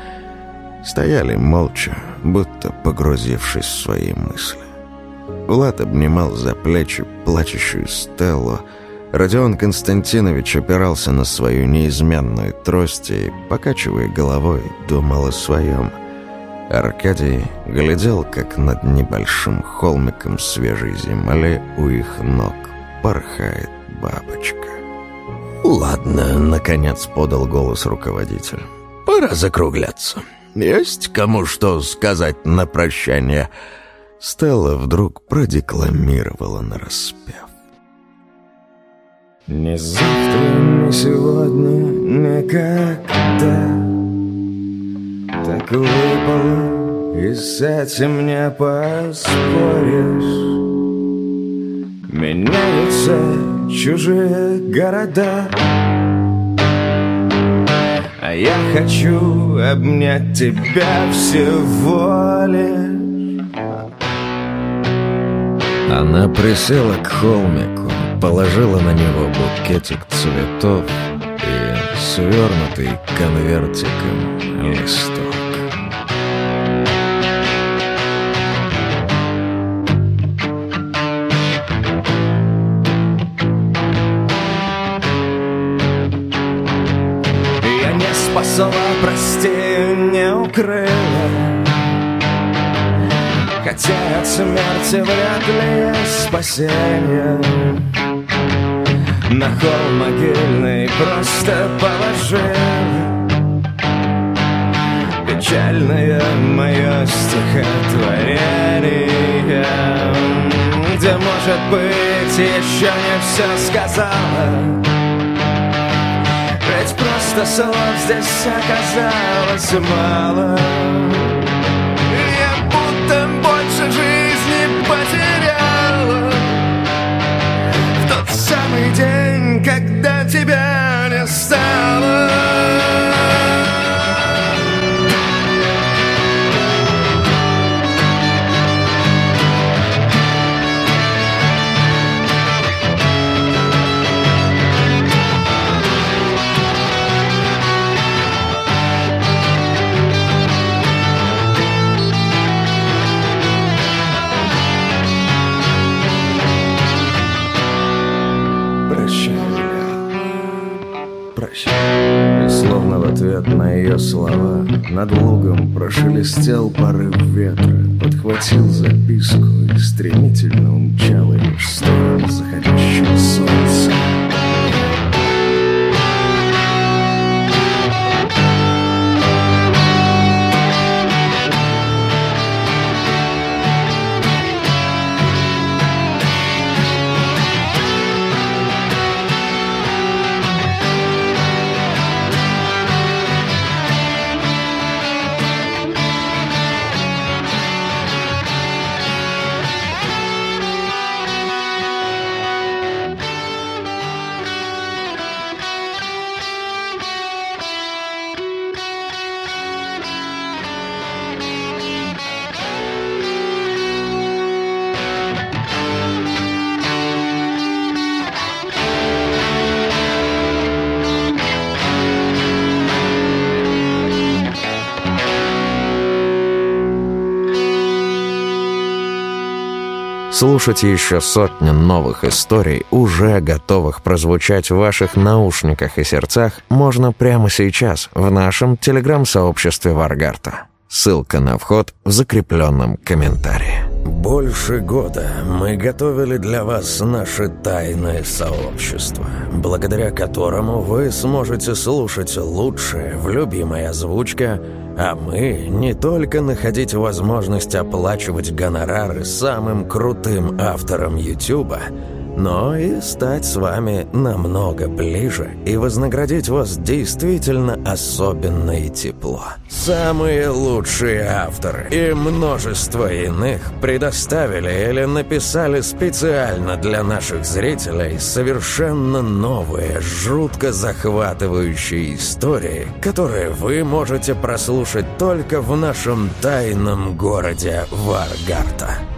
Стояли молча, будто погрузившись в свои мысли. Влад обнимал за плечи плачущую Стеллу. Родион Константинович опирался на свою неизменную трость и, покачивая головой, думал о своем. Аркадий глядел, как над небольшим холмиком свежей земли у их ног порхает бабочка. «Ладно», — наконец подал голос руководитель. «Пора закругляться». Есть кому что сказать на прощание?» Стелла вдруг продекламировала нараспев. «Ни завтра, ни сегодня, никогда Так выпало, и с этим не поспоришь Меняются чужие города а я хочу обнять тебя всего лишь Она присела к холмику, положила на него букетик цветов и свернутый конвертиком листок. Смерти вряд ли есть спасение На холм могильный просто положил Печальное мое стихотворение Где, может быть, еще не все сказала? Ведь просто слов здесь оказалось мало день, когда тебя не стало. Ответ на ее слова. Над лугом прошелестел порыв ветра Подхватил записку и стремительно умчал ее в сторону заходящего солнца Слушайте еще сотни новых историй, уже готовых прозвучать в ваших наушниках и сердцах, можно прямо сейчас в нашем телеграм-сообществе Варгарта. Ссылка на вход в закрепленном комментарии. Больше года мы готовили для вас наше тайное сообщество, благодаря которому вы сможете слушать лучшее в любимой озвучке – а мы не только находить возможность оплачивать гонорары самым крутым авторам Ютуба, но и стать с вами намного ближе и вознаградить вас действительно особенно и тепло. Самые лучшие авторы и множество иных предоставили или написали специально для наших зрителей совершенно новые, жутко захватывающие истории, которые вы можете прослушать только в нашем тайном городе Варгарта.